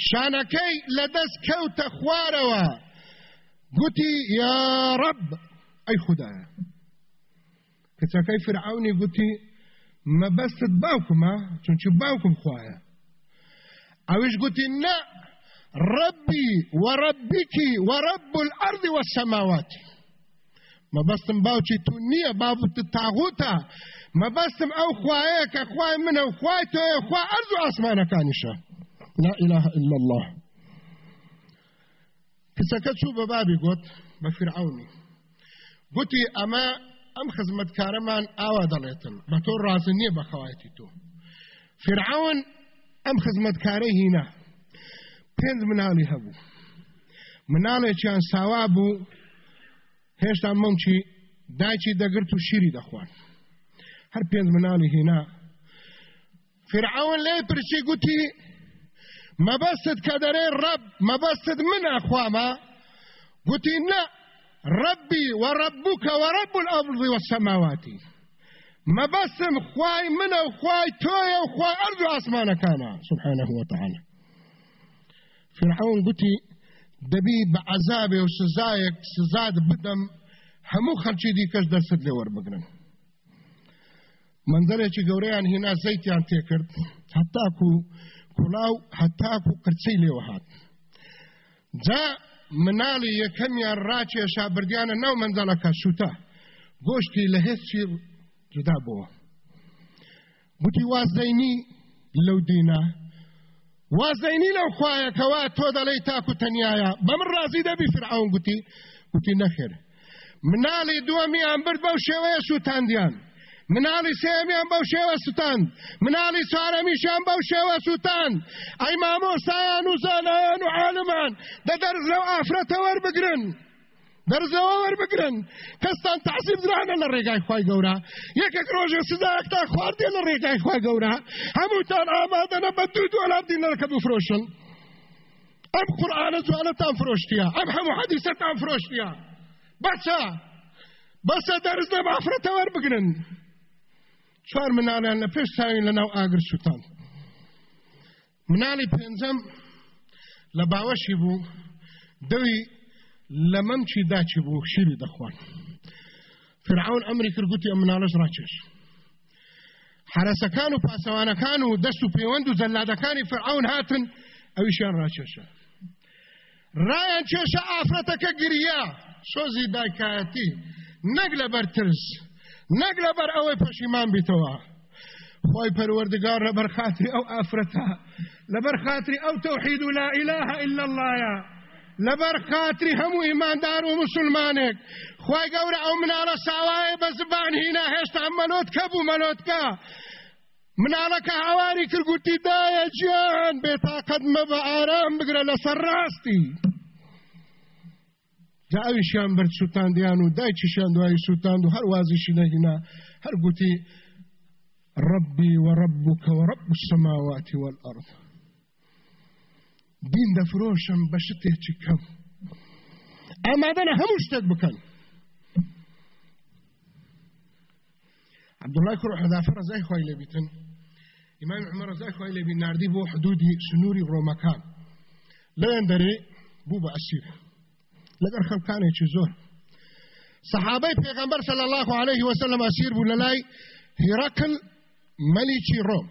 Speaker 1: شانەکەی لە دەست کەوتە خوارەوە. گوتی یا ڕب ئەی خوددایە کچەکەی فرعونی گوتی مەبەستت باوکمە چونچ باوکم خوایە. ئەوش گوتی نە ربي وربك ورب الأرض والسماوات ما بستم باوچی تو نییە بابت تاغوتە. ما بستم ئەو خوایە کە خوای منە و خوای تۆە خوا ئەرز و ئاسمانەکانیشە. لا إله إلا الله. کچەکە بە بابی گوت بە فرعونی. گوتی ئەمە ئەم خزمەتکارەمان ئاوا دەڵێتن. بە تۆ ڕازە نییە بە خەوایەتی تۆ. فرعون ئەم خزمەتکارەی هینە پێنج مناڵی هەبوو. مناڵێکیان ساوا بوو هێشتا مەمچی دایکی دەگرت و شیری دەخوان. هەر پێنج مناڵی هینا. فرعون لێ پرسی گوتی مەبەستت کە دەرێ ڕەب مەبەستت منە خوامە گوتی نە ربي وربك ورب الأرض والسماوات. مەبەستم خوای منە و خوای تۆیە و خوای ئەرد و ئاسمانەکانە سبحانه وتعالى. فرعون گوتی دەبی بە عذابێ و سزایەک سزاد بدەم هەموو خەلکی دیکەش دەرست لێ وەربگرن منزەرێکی گەورەیان هێنا زەیتیان تێکرد هەتاکو کوڵاو هەتاکو قرچەی لێوە هات. جا مناڵی یەکەمیان ڕاکێشا بردیانە ناو منزەڵەکە سووتە گۆشتی لە هێچی جدا بووە. گوتی وازدەینی لەو دینە وازەینی لەو خوایەکەوا تۆ دەڵی تاکو تەنایە بە من ڕازی دەبی فرعون گوتی گوتی نەخێر. مناڵی دووەمیان برد بەو شێوەیە سووتاندیان. مناڵی سێمیان بەو شێوە سووتاند مناڵی چوارەمیشیان بەو شێوە سووتاند ئەی مامۆستایان و زانایان و عالمان دەدەرز لەو ئافرەتە وەربگرن. دەرزەوە وەربگرن. کەستان تاسیب درانە لە ڕێگای خی گەورە. یەکێک ڕۆژێ سزایەکتا خواردێ لە ڕێگای خی گەورە. هەمووتان ئامادەنە بە دوو دۆلار دینەرەکە بفرۆشن. ئەم قورآانە جوانەتان فرۆشتیە. ئەم هەموو حەدیسەتان فرۆشتیە. بەچە بەسە دەرز لە مافرەتە وەربگرن. چوار مناڵیان لە پێش چاوین لە ناو ئاگر سووتان مناڵی پێنجەم لە باوەشی بوو دەوی لە مەمچی داچی بوو شیری دەخوان. فرعون ئەمری کردگوتی ئەم مناڵش ڕاکێش. حرەسەکان و پاسەوانەکان و دەست و پەیوەند و جەلادەکانی فرعون هاتن ئەویشیان ڕاکێشە. ڕایان کێشە ئافرەتەکە گریا سۆزی دایکایەتی نەک لە بەرترس. نەک لەبەر ئەوەی پەشیمان بیتەوە. خۆی پەروەردگار لە بەرخاتری ئەو ئافرەتە. لەبەر خاتری ئەو تەوحید و لا إله إلا الله ە لەبەر خاتری هەموو ئیماندار و مسلمانێک. خی گەورە ئەو مناڵە ساوایە بە زبان هینا هێشتا مەلۆت کە بوو مەلۆتکە. مناڵەکە هاواری کردگوتی دایە گیان بێتاقەت مە بە ئارام بگرە لەسەر ڕاستی. جا ئەویشیان بەر سووتاندیان و دایکیشیان دوایی سووتاند و هەر وازیشی نەهینا هەر گوتی ربي وربك ورب السماوات والأرض. دین دەفرۆشم بە شتێکی کەم ئامادەنە هەموو شتێک بکەن عبدالله کوڕ حەدافە ڕزای خۆی لێبیتن ئیمان عمر ڕزای خۆی لێبی نردی بۆ حدودی سنووری ڕۆمەکان لەوێن دەرێ بوو بە لەگەر خەڵکانێکی زۆر صحابەی پێغەمبەر صلی الله عليه وسلم ئەسیر بوو لە لای هێراکل مەلیکی ڕۆم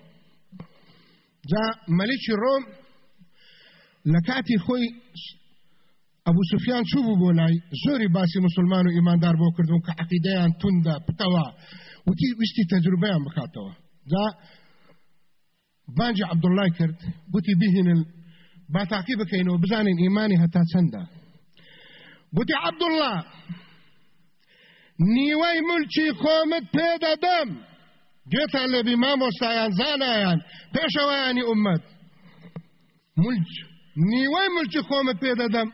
Speaker 1: جا مەلیکی ڕۆم لە کاتی خۆی ئەبوو سوفیان چوو بوو زۆری باسی مسلمان و ئیماندار بۆ کردون کە عقیدەیان توندا پتەوە وتی ویستی تەجروبەیان بکاتەوە جا بانجی عبدوڵای کرد گوتی بهێنن با تاقی بکەینەوە بزانین ئیمانی هەتا چەندە گوتی عبدوڵڵا نیوەی ملکی خۆمت پێدەدەم گوێتان لێبی مامۆستایان زانایان پێشەوەیانی ئومەت ملک نیوەی ملکی خۆمت پێدەدەم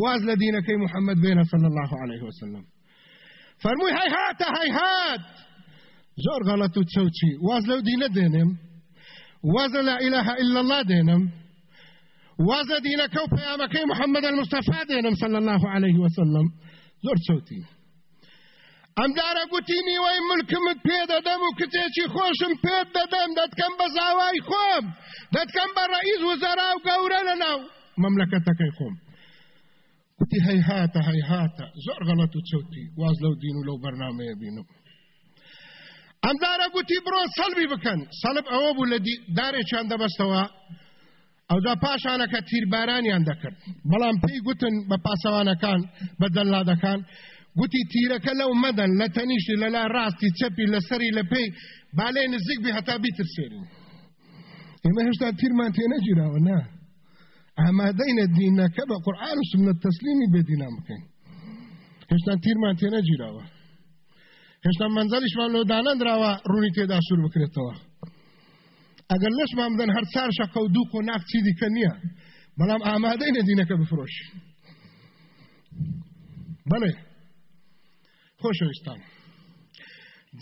Speaker 1: واز لە دینەکەی محەممەد بێنە صلی الله عليه وسلم. فەرمووی هەیهاتە هەیهات زۆر غەڵەت و چەوچی واز لەو دینە دێنم وازە لا إله إلا الله دێنم وازە دینەکە و پەیامەکەی محەممەد المستەفا دێنم صلی الله عليه وسلم. زۆر چەوتی ئەم دارە گوتی نیوەی ملکمت پێ دەدەم و کتێکی خۆشم پێت دەدەم دەتکەم بە زاوای خۆم دەتکەم بە ڕئیز وزەرا و گەورە لە ناو مەملەکەتەکەی خۆم گوتی هەیهاتە هەیهاتە زۆر غەڵەت و چوتی واز لەو دین و لەو بەرنمەیە بینم ئەمدارە گوتی بڕۆ سەلبی بکەن سەلب ئەوە بوو لە دارێکیان دەبەستەوە ئەودا پاشانەکە تیربارانیان دەکرد. بەڵام پێی گوتن بە پاسەوانەکان بە دەلادەکان گوتی تیرەکە لەو مەدەن لە تەنیشتی لەلا ڕاستی چەپی لەسەری لە پێی بالێ نزیک بی هەتا بیترسێرین ئێمە هێشتا تیرمان تێنەگیراوە نا. ئامادەینە دینەکە بە قورآن و سنت تەسلیمی بێدینا بکەین هێشتا تیرمان تێنەگیراوە هێشتا منزەلیشمان لۆ دانەندراوە ڕوونی تێدا سوور بکرێتەوە. ئەگەر لەشمان بدەن هەر چار شەقە و دوو قۆناق چی دیکە نییە بەڵام ئامادەینە دینەکە بفرۆش. بەڵێ خۆشەویستان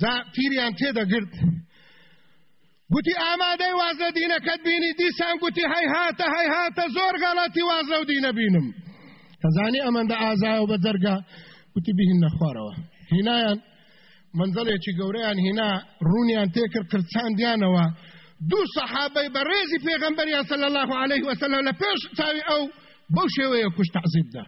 Speaker 1: جا تیریان تێدەگرت. گوتی ئامادەی وازە دینەکەت بینی دیسان گوتی هەیهاتە هەیهاتە زۆر غەڵەتی وازە و دینە بینم. کەزانی ئەمەندە ئازایە بە دەرگا گوتی بهین نەخوارەوە. هینایان منزلێکی گەورەیان هینا ڕوونیان تێکرد کرچاندیانەوە دوو سەحابەی بە ڕێزی پێغەمبەریان صلی الله عليه وسلم لە پێش چاوی ئەو بەو شێوەیە کوش تەعزیبدا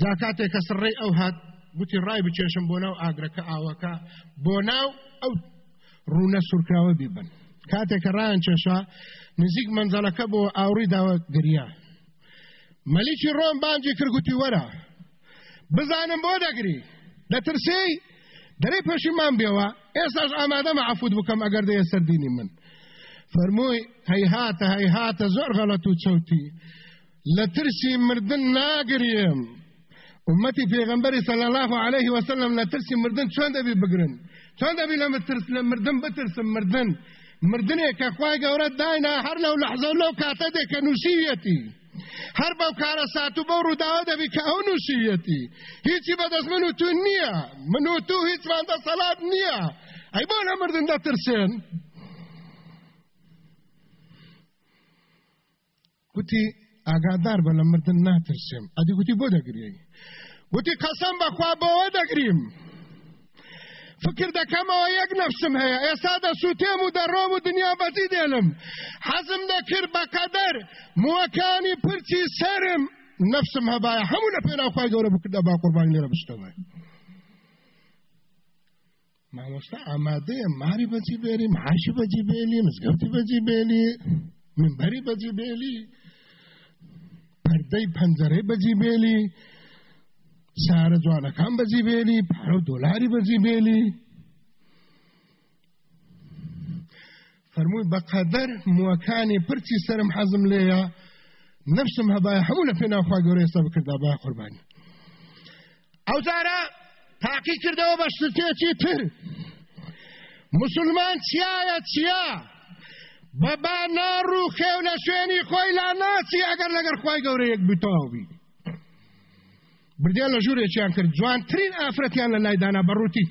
Speaker 1: جا کاتێک کە سڕێی ئەو هات گوتی ڕای بچێشم بۆ ناو ئاگرەکە ئاوەکە بۆ ناو ئەو ڕوونە سوورکراوە بیبن. کاتێک کە ڕایان چێشا نزیک منزەلەکە بۆ ئاوری داوە گریا. مەلیکی ڕۆم بانجی کردگوتی وەرە بزانم بۆ دەگری دەترسی دەرەی پەشیمان بێەوە ئێستاش ئامادەمە عفوت بکەم ئەگەر دەیە سەردینی من. فەرمووی هەیهاتە هەیهاتە زۆر غەڵەت و چەوتی. لە ترسی مردن ناگریم. امتی پیغمبر صلی الله علیه و سلم لا ترسی مردن چۆن دەبی بگرن؟ چۆن دەبی لە ترس لە مردن بترسم؟ مردن. مردنێک کە خوای گەورە داینا هەر لەو لەحزە لەو کاتە دێک کە نووسیەتی هەر بەو کارە سات و بۆ ڕووداوە دەبی کە ئەو نووسیەتی. هیچی بەدەست من و تو نییە. من و تو هیچمان دەسەڵات نییە. ئەی بۆ لە مردن دەترسێن؟ گوتی ئاگادار بە لە مردن ناترسێم. ئەدی گوتی بۆ دەگریایی وتی قەسەم بەخوا بەوە دەگریم. فکر دەکەمەوە یەک نەفسم هەیە ئێستا دەسووتێم و دەڕۆم و دنیا بەزی دێنم حەزم دەکرد بەقەدەر موەکانی پرچی سرم. نفسم هەبایە هەموو لە پێناخوای گەورە بکردە با قوربان لێرە بشتەوە مامۆستا ئامادەیە ماری بەجی بێری معاشی بەجی بێلی مزگەوتی بەجی بێلی منبەری بەجی بێلی پەردەی پەنجەرەی بەجی بێلی سارە جوانەکان بەجی بێلی پارە و دۆلاری بەجی بێلی فەرمووی بەقەدەر موەکانی پرچی سرم حەزم لێیە نفسم هەبایە هەموو لە پێناخوا گەورە ئێستا بکردا با قوربانی. ئەو جارە تاقی کردەوە بە شتێکی تر. مسلمان چیایە چیا بەبا ناڕ و خێو لە شوێنی خۆی لا ناچی ئەگەر لەگەر خی گەورە یەک بردیان لە ژوورێکیان کرد. جوانترین ئافرەتیان لە لایدانا بەڕووتی.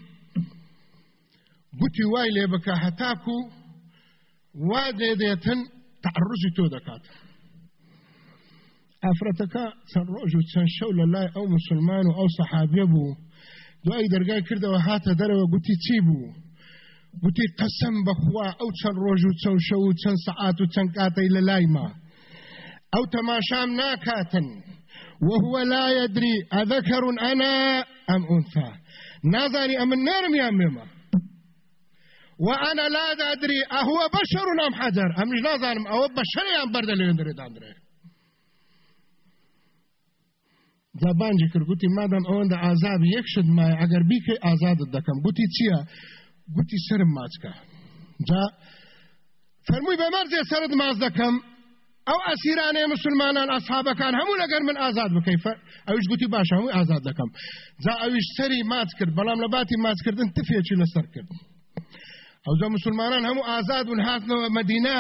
Speaker 1: گوتی وای لێ بکە هەتاکو وا دێدێتن تعڕژی تۆ دەکات. ئافرەتەکە چەند ڕۆژ و چەند شەو لە لای ئەو مسلمان و ئەو سەحابێ بوو. دوای دەرگای کردەوە هاتە دەرەوە گوتی چی بوو؟ گوتی قەسم بەخوا ئەو چەند ڕۆژ و چەند شەو و چەند سەعات و چەند کاتەی لە لایما ئەو تەماشام ناکاتن. وهو لا يدري أذكر أنا أم أنثى. نازاني أم النار يا ميما وأنا لا أدري أهو بشر أم حجر. أم نازانم أو بشر أم برد اللي يندري داندري. زبانجی کرد گوتی مادام ئەوەندە ئازابی یەکشت مای ئەگەر بیکە ئازادت دەکەم گوتی چییە گوتی سرم ماچکە جا فەرمووی بەمەرجێ سرت ماز دەکەم ئەو ئەسیرانەیە مسلمانان ئەسحابەکان هەموو لەگەر من ئازاد بکەیت ئەوش گوتی باش هەمووی ئازاد دەکەم. جا ئەویش سەری ماچ کرد بەڵام لە باتی ماچکردن تفێکی لەسەر کرد. ئەوجا مسلمانان هەموو ئازاد بوون هاتنەوە مەدینە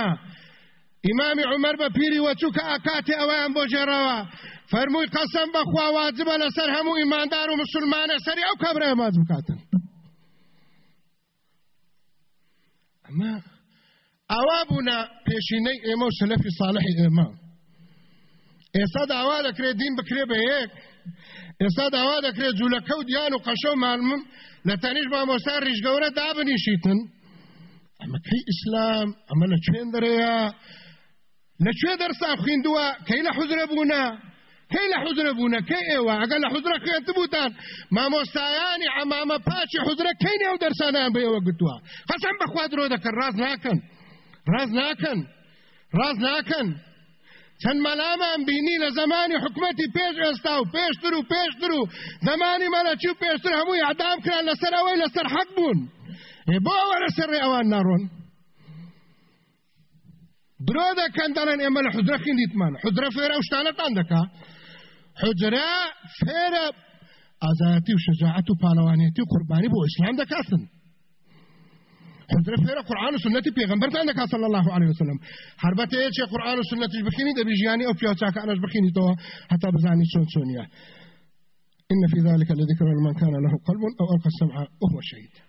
Speaker 1: ئیمامی عمەر بە پیری وەچووکە ئاکاتی ئەویان بۆ ژێڕەوە فەرمووی قەسەم بەخوا واجبە لەسەر هەموو ئیماندار و مسلمانە سەری ئەو کەبرە ماز بکاتن. ئەمە ئاوا بوونە پێشینەی ئێمە و سەلەفی ساڵحی ئێمە. ئێستا داوا دەکرێت دین بکرێ بە یەک ئێستا داوا دەکرێت جوولەکە و دییان و قەشە و مالمم لە تەنیش مامۆستا ڕیژگەورە دابنیشیتن. ئەمە کەی ئیسلام؟ ئەمە لە کوێن دەرەیە؟ لەکوێ دەرسا خوێندووە کەی لە حوزرە بوونە کەی لە حوزرە بوونە کەی ئێوە؟ ئەگەر لە حوزرە خوێنت بوتان مامۆستایانی ئەمامە پاچی حوزرە کەی نێو دەرسانیان بە ئێوە گوتووە قەسەم بەخوا درۆ دەکەن ڕاز ناکەن. ڕاز ناکەن ڕاز ناکەن چەند مەلامان بینی لە زمانی حکومەتی پێش ئێستا و پێشتر و پێشتر و زمانی مەلەچی و پێشتر هەمووی عدام کران لەسەر ئەوەی لەسەر حەق بوون. بۆ ئەوە لەسەر ئەوان ناڕۆن؟ درۆ دەکەن دەڵێن ئێمە لە حجرە خوێندیتمان حجرە فێرە و شتانەتان دەکا. حجرە فێرە ئازایەتی و شجاعت و پاڵەوانێتی و قوربانی بۆ ئیسلام دەکاتن حجرە فێرە قورآن و سنەتی پێغەمبەرتان دەکات صلی الله عليه وسلم. هەربەتە یەکێ قورآن و سنەتیش بخینی دەبی ژیانی ئەو پیاچاکانش بخینیتەوە هەتا بزانی چۆن چۆنیە إن في ذلك لذكر لمن كان له قلب أو ألقى السمع وهو شهيد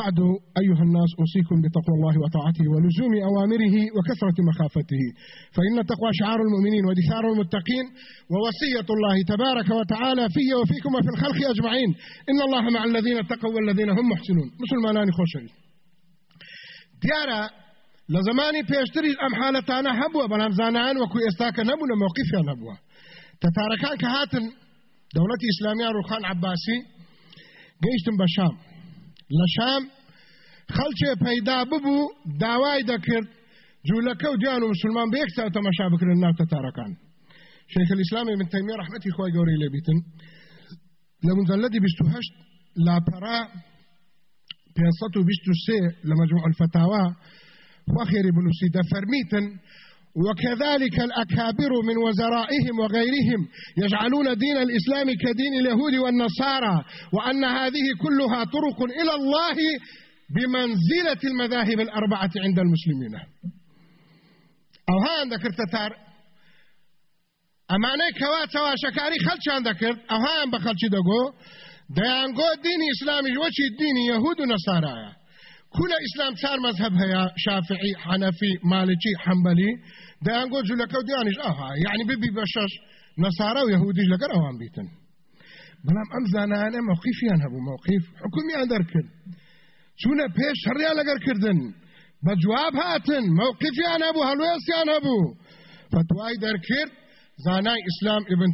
Speaker 1: بعد أيها الناس أوصيكم بتقوى الله وطاعته ولزوم أوامره وكثرة مخافته. فإن التقوى شعار المؤمنين ودثار المتقين ووصية الله تبارك وتعالى في وفيكم وفي الخلق أجمعين. إن الله مع الذين اتقوا والذين هم محسنون. مسلمانان خوشري دیارە لە زمانی پێشتری ئەم حالەتانە هەبووە بەڵام زانان وەکو ئێستاکە نەبوو لە مووقفیان هەبووە تەتارەکان کە هاتن دەوڵەتی ئیسلامیان ڕوخان عباسی گەیشتن بە شام لە شام خەڵکێ پەیدا ببوو داوای دەکرد جوولەکە و دیان و مسلمان بە یەک چاو تەماشا بکردن ناو تەتارەکان شیخ الإسلام ابن تيمية رحمتي خوای گەورەی لێبیتن لە مجلدی 28 لاپەرا 523 لە مجموع الفتاوى وخير بنوسي دفرميتن وكذلك الأكابر من وزرائهم وغيرهم يجعلون دين الإسلام كدين اليهود والنصارى وأن هذه كلها طرق إلى الله بمنزلة المذاهب الأربعة عند المسلمين. أو ها عندك ارتتار ئەمانەی کەوا چاواشەکاری خەلچیان دەکرد ئەوهایان بە خەلکی دەگۆ دەیانگۆ دینی ئیسلامی وەچی دینی یەهود و نەسارایە کولە ئیسلام چار مەذهب هەیە شافعی حەنەفی مالکی حەمبەلی دەیانگۆ جوولەکە و دیانیش ئاها یعنی ببی بە شەش نەسارە و یەهودیش لەگەر ئەوان بیتن بەڵام ئەم زانانە مووقیفیان هەبوو مووقیف حکومیان دەرکرد چوونە پێش هەڕیان لەگەرکردن بە جواب هاتن مووقیفیان هەبوو هەلوێسیان هەبوو فتوای دەرکرد زانای ئیسلام ابن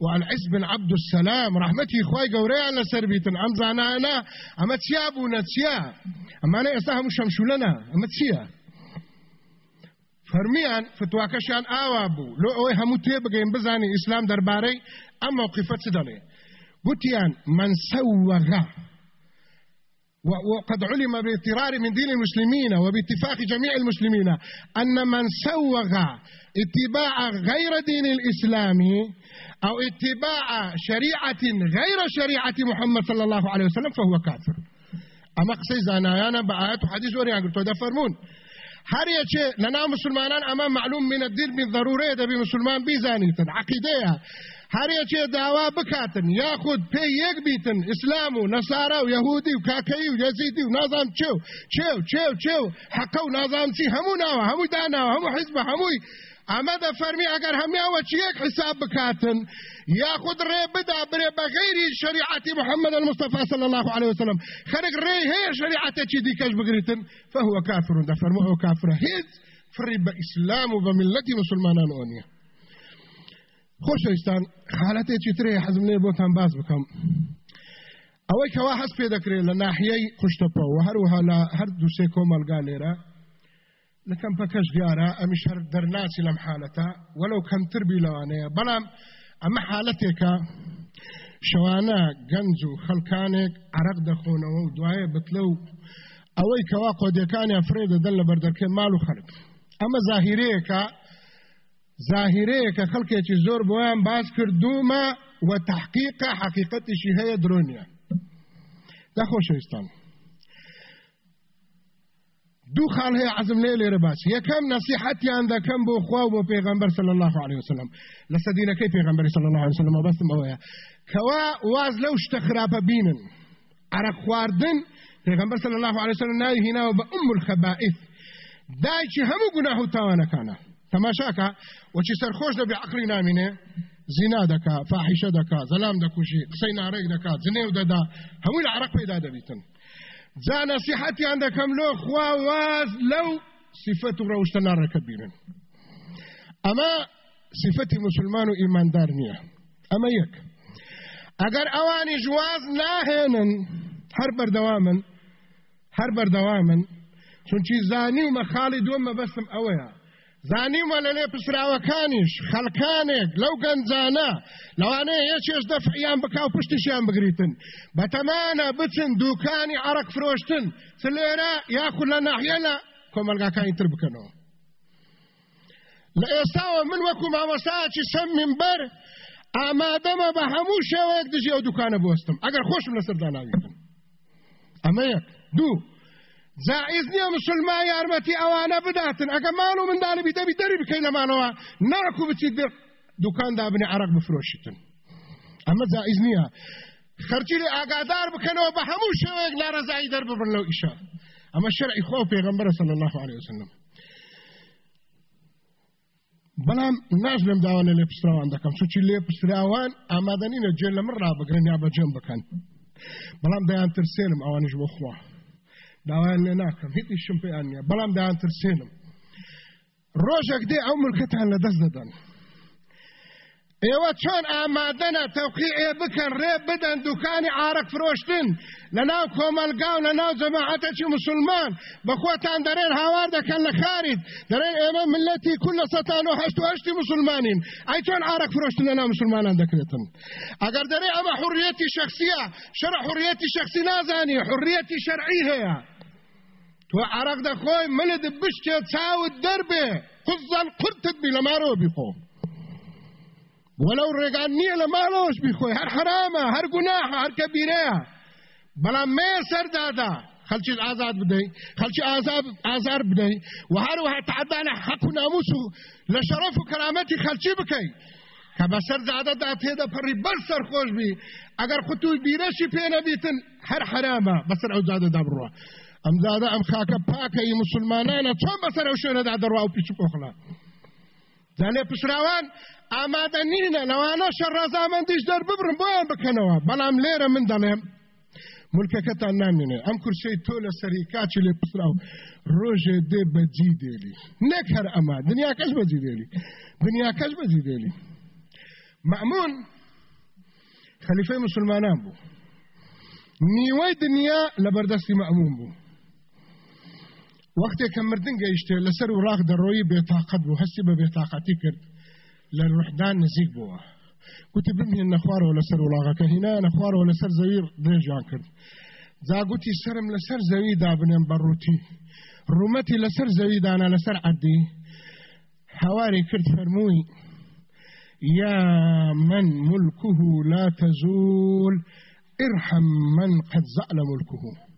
Speaker 1: تەیمیە والعز بن عبد السلام رحمتي خوای گەورەیان لەسەر بیتن ئەم زانانە ئەمە چیا بوونە چیا ئەمانە ئێستا هەموو شەمشولەنە ئەمە چییە فەرمیان فتواکەشیان ئاوا بوو لۆ ئەوەی هەموو تێ بگەین بزانین ئیسلام دەربارەی ئەم مووقفە چ دەڵێ من سوغا وقد علم باضطرار من دين المسلمين وباتفاق جميع المسلمين أن من سوغ اتباع غير دين الإسلام أو اتباع شريعة غير شريعة محمد صلى الله عليه وسلم فهو كافر. أما قصي زانايانا بآيات وحديث وريان قلتوا ده فرمون. هر یچه لنا مسلمانان أما معلوم من الدين من ضرورة ده بمسلمان بيزانيتن عقيدة هر یچه داوا بکاتن یاخود پی یک بیتن إسلام و نصارا و یهودی و کاکایی و یزیدی و نازام چو چو چو چو نازام چی همو ناوا همو داناوا همو حزب هموی اما ده فرمی اگر همی أو چیک حساب بکاتن ياخذ ري بدا بري بغير شريعة محمد المصطفى صلى الله عليه وسلم. خرق ري هي شريعة دي كاش بقريتن فهو كافر ده فرموه كافر هيد فري بإسلام وبملة مسلمان أونيا خوش إستان حالتي تري حزم لي بوتان باز کەوا هەست پێ دەکرێت لە ناحیەی خوشتەپە و هەروها لە هەردوو سێ کۆمەلگا لێرە. لە کەمپەکەش دیارە ئەمیش هەر دەرناچی لەم حالەتە وەلو کەمتر بی لەوانەیە بەڵام ئەمە حالەتێکە شەوانە گەنج و خەلکانێک عرق دەخۆنەوە و دوایە بتلە و ئەوەی کەوا قۆدیەکانیان فرێ دەدەن لە بەردەرکێ ماڵ و خەرک ئەمە زاهیرەیەکە زاهیرەیەکە خەڵکێکی زۆر بۆیان باز کردومە و تحقیقە حقیقەتیشی هەیە درۆنیە دەخۆشەویستان دو خال هي عزم لێ لێرە باش یەکەم نصیحەتیان دەکەم بۆ خوا و بۆ پێغەمبەر صلی الله عليه وسلم. لە سەدینەکەی پێغەمبەری صلی الله عليه وسلم بەستم ئەوەیە کەوا واز لەو شتە خراپە بینن عرق خواردن. صلی الله عليه وسلم ناوی هیناوە بە أم الخبائث دایکی هەموو گوناه و تاوانەکانە تەماشاکە وەچی سەرخۆش دەبێ عقلی نامینێ زینا دەکا فاحیشە دەکا زەلام دەکوشی قسەی نارێک دەکات جنێو دەدا هەمووی لە عرق پەیدا دەبیتن جا نصیحەتیان دەکەم لۆ خوا واز لەو صفەت و ڕەوشتە ناڕەکە بینن ئەمە صفەتی مسلمان و ئیماندار نییە ئەمە یەک ئەگەر ئەوانی جواز ناهێنن هەر بەردەوامن هەر بەردەوامن چونکی زانی و مەخاڵی دووەمە بەسم ئەوەیە زانیمە لە لێ پسراوەکانیش خەلکانێک لەو گەنجانە. لەوانەیە یەکێش دەفعیان بکاو پشتیشیان بگریتن. بەتەمانە بچن دووکانی عرق فرۆشتن. چ لێرە یاخود لە ناحیە لە کۆمەلگاکانی تر بکەنەوە. لە ئێستاوە من وەکو مامەساچی سەم منبەر ئامادەمە بە هەموو شێوەیەک دژی ئەو دوکانە بۆستم. ئەگەر خۆشم لەسەر داناویتن ئەمە یەک دوو جائز نییە مسلمان یارمەتی ئەوانە بداتن. ئەگە ماڵ و منداڵی بیدەبی دەری بکەین لەمانەوە. ناکو بچیت بێ دوکاندا بنێ عرق بفرۆشتن ئەمە جائز نییە. خەرچی لێ ئاگادار بکەنەوە بە هەموو شێوەیەک لا ڕزایی دەرببن لەو ئیشە ئەمە شەرعی خۆ پێغەمبەرە صلی الله عليه وسلم. بەڵام ناش لەم داوانە لێ پسراوان دەکەم. چوچی لێ پسراوان ئامادەنینە جێ لە من ڕابگرن یا بەجێم بکەن. بەڵام دەیان ترسێنم ئەوانش بۆ خوا. داوایان لێ ناکەم. هیچ شم پێیان نییە. بەڵام دایان ترسێنم. ڕۆژێک دێ ئەو ملکەتان لە دەست دەدەن. ئێوە چۆن ئامادەنە تەوقیعێ بکەن ڕێ بدەن دوکانی ئارەک فرۆشتن. لە ناو کۆمەلگا و لە ناو جەماعەتێکی مسلمان. بەخۆتان دەرێن هاوار دەکەن لە خارید دەرێن ئێمە ملەتی کول لە سەتان و هەشت هەشتی مسلمانین. ئەی چۆن ئارەک فرۆشتن لە ناو مسلمانان دەکرێتن؟ ئەگەر دەرێ ئەمە حڕیەتی شخصیە شەرع حڕیەتی شخصی نازانی حڕیەتی شەرعی هەیە. تو عرق دەخۆی ملت بشتێ چاوت دەربێ قزان قرتت بی لە مارەوە بیخۆ ولو ڕێگان نییە لە ماڵەوەش بیخۆی هەر حرامە هەر گوناحە هەر کەبیرەیە بەڵام مێ سەردادا خەلکی ئازاد بدەی خەلکی ئازار بدەی و هەروەها تعدانە حەق و ناموس و لە شەرەف و کەرامەتی خەلکی بکەی کە بە سەرزادەدا تێدە پەڕی بەر سەرخۆش بی. ئەگەر خوتوی بیرەشی پێ نەبیتن هەر حرامە بەسەر ئەو زادەدا بڕوە ئەم زادە ئەم خاکە پاکەی مسلمانانە چۆن بەسەر ئەو شوێنەدا دەڕوا و پیچ پۆخڵە جالێ پشراوان ئامادە نینە لەوانە شەڕازامەندیش دەر ببرن بۆیان بکەنەوە. بەڵام لێرە من دەڵێم ملکەکەتان نامێنێ ئەم کورسەی تۆ لە سەری کاچی لێ پسرا و ڕۆژێ دێ بەجی دێلی. نەک هەر ئەمە دنیا کەس بەجی دێلی؟ دنیا کەس بەجی دێلی. مەمون خەلیفەی مسلمانان بوو. نیوەی دنیا لە بەردەستی مەمون بوو. وەختێک کە مردن گەیشتێ لەسەر و ڕاق دەڕۆیی بێتاقەت بوو هەستی بە بێتاقەتی کرد لە ڕحدان نزیک بووە گوتی بمهێن نەخوارەوە لەسەر وڵاغەکە هینا نەخوارەوە لەسەر زەوی درێژان کرد. جاگوتی سرم لەسەر زەوی دابنێن بەڕووتی ڕوومەتی لەسەر زەوی دانا لەسەر عەدی هەواری کرد فەرمووی يا من ملكه لا تزول ارحم من قد زعل ملكه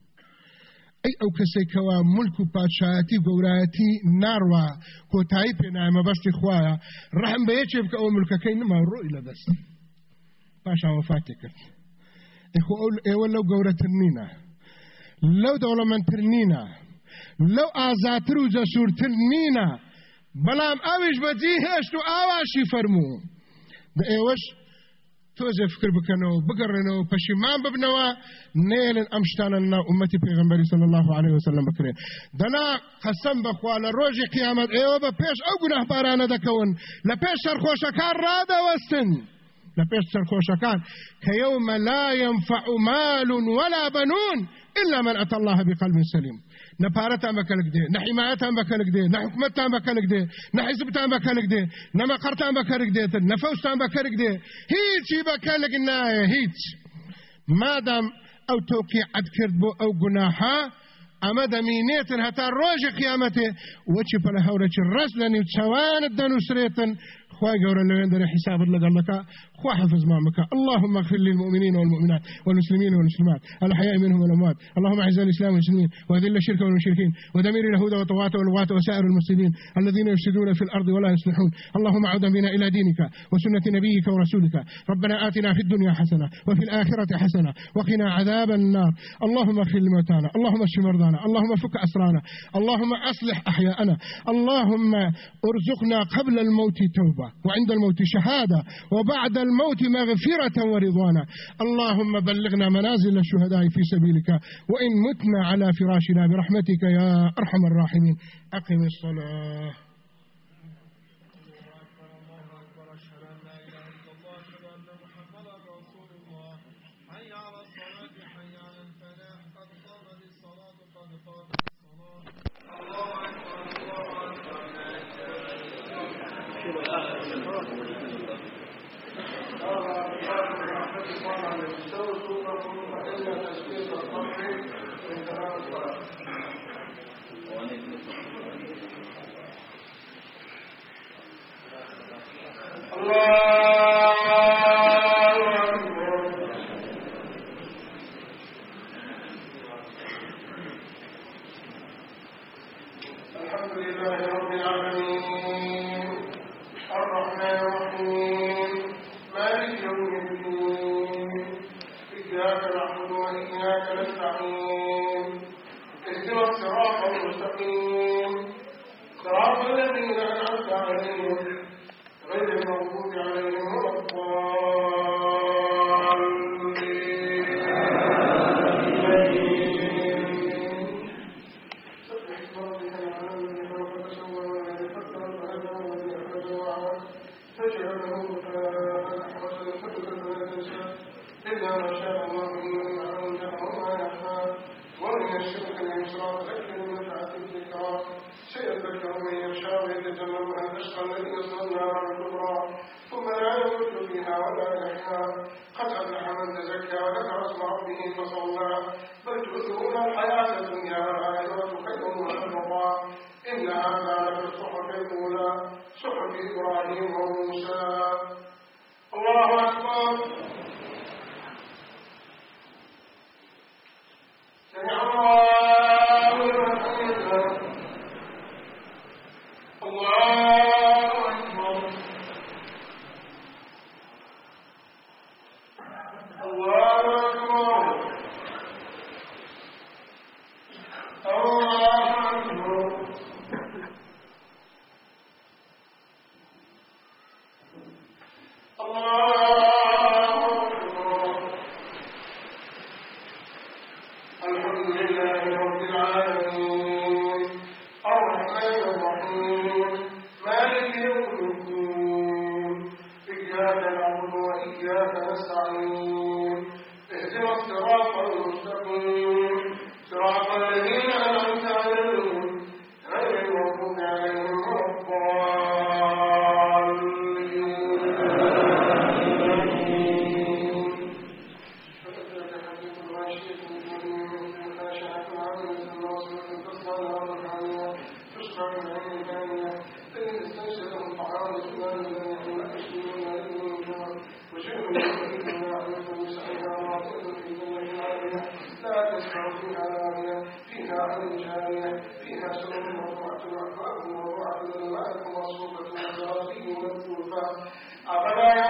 Speaker 1: ئەی ئەو کەسێکەوە ملک و پادشایەتی گەورایەتی ناڕوا کۆتایی پێنایمە بەستی خوایە. ڕحم بە یەکێ بکە ئەو ملکەکەی نما ڕۆی لە دەست. پاشان وفاتی کرد. ئێوە لەو گەورەتر نینە. لەو دەوڵەمەندتر نینە. لەو ئازاتر و جەسوورتر نینە. بەڵام ئەویش بەجی هێشت و ئاواشی فەرموو. بە ئێوەش تۆزێ فکر بکەنەوە بگەڕێنەوە پەشیمان ببنەوە نێنن ئەم شتانە ناو ئومەتی پێغمبەری صلی الله عليه وسلم بکرێ دنا قسم بخوا لە ڕۆژی قیامەت ئێوە بە پێش ئەو گوناه بارانە دەکەون لە پێش سەرخۆشەکان ڕادەوەستن لە پێش سەرخۆشەکان کە یومە لا ينفع مال ولا بنون إلا من أتى الله بقلب سليم نەپارەتان بەکەلک دێ نەحیمایەتان بەکەلک دێ نەحکومەتتان بەکەلک دێ نەحیزبتان بەکەلک دێ نەمەقەرتان بەکەلک دێتن نەفەوستان بەکەلک دێ هیچی بەکەلک نایە هیچ مادام ئەو تۆقی عەد کرد بۆ ئەو گوناحا ئەمە دەمینێتن هەتا ڕۆژی قیامەتێ وەچی پەلە هەورەی ڕست لە نێو چاوانت دەنووسرێتن خواهي قورا لو عندنا حساب لقال لك خوا حفظ مامك. اللهم اغفر للمؤمنين والمؤمنات والمسلمين والمسلمات الأحياء منهم والأموات. اللهم أعز الإسلام والمسلمين وأذل الشرك والمشركين ودمير اليهود والطغاة واللغاة وسائر المسلمين الذين يفسدون في الأرض ولا يصلحون. اللهم عد بنا إلى دينك وسنة نبيك ورسولك. ربنا آتنا في الدنيا حسنة وفي الآخرة حسنة وقنا عذاب النار. اللهم اغفر لموتانا اللهم اشف مرضانا اللهم فك أسرانا اللهم أصلح أحياءنا. اللهم ارزقنا قبل الموت توبة وعند الموت شهادة وبعد الموت مغفرة ورضوانا. اللهم بلغنا منازل الشهداء في سبيلك وإن متنا على فراشنا برحمتك يا أرحم الراحمين. أقم الصلاة.
Speaker 2: بها ولا يحيا قد أفلح من تزكى ولم يسمع به فصلى. بل تؤثرون الحياة الدنيا والآخرة خير وأبقى. إن هذا لفي الصحف الأولى. صحف إبراهيم وموسى. الله أكبر. سمع الله. Apakah
Speaker 3: yang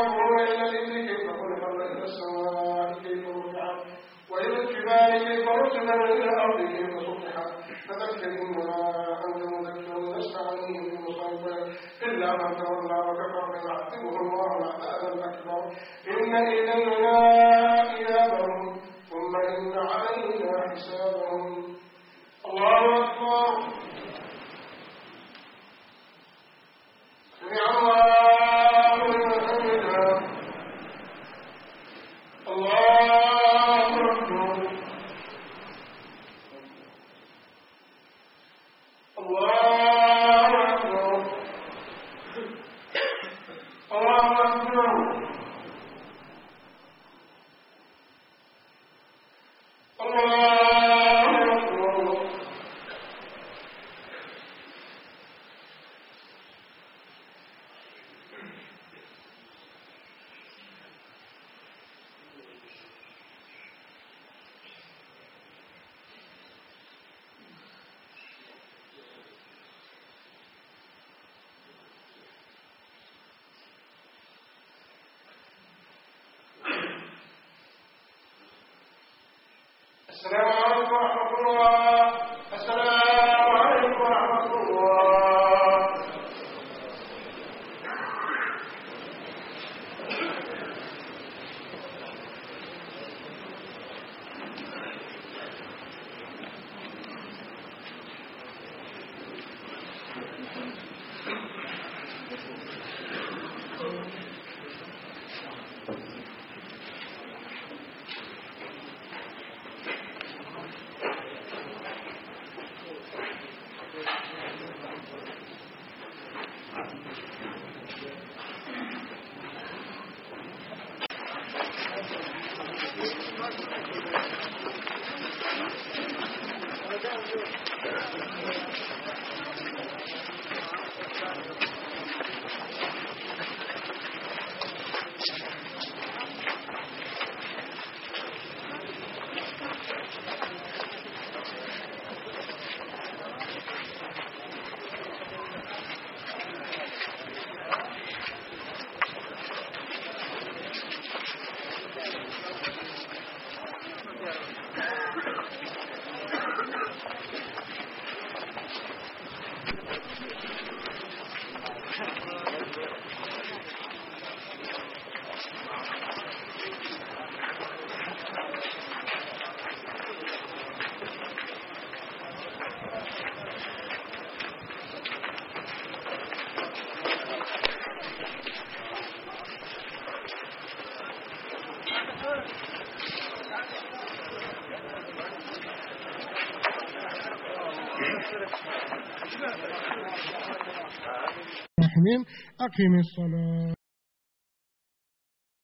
Speaker 3: أقم الصلاة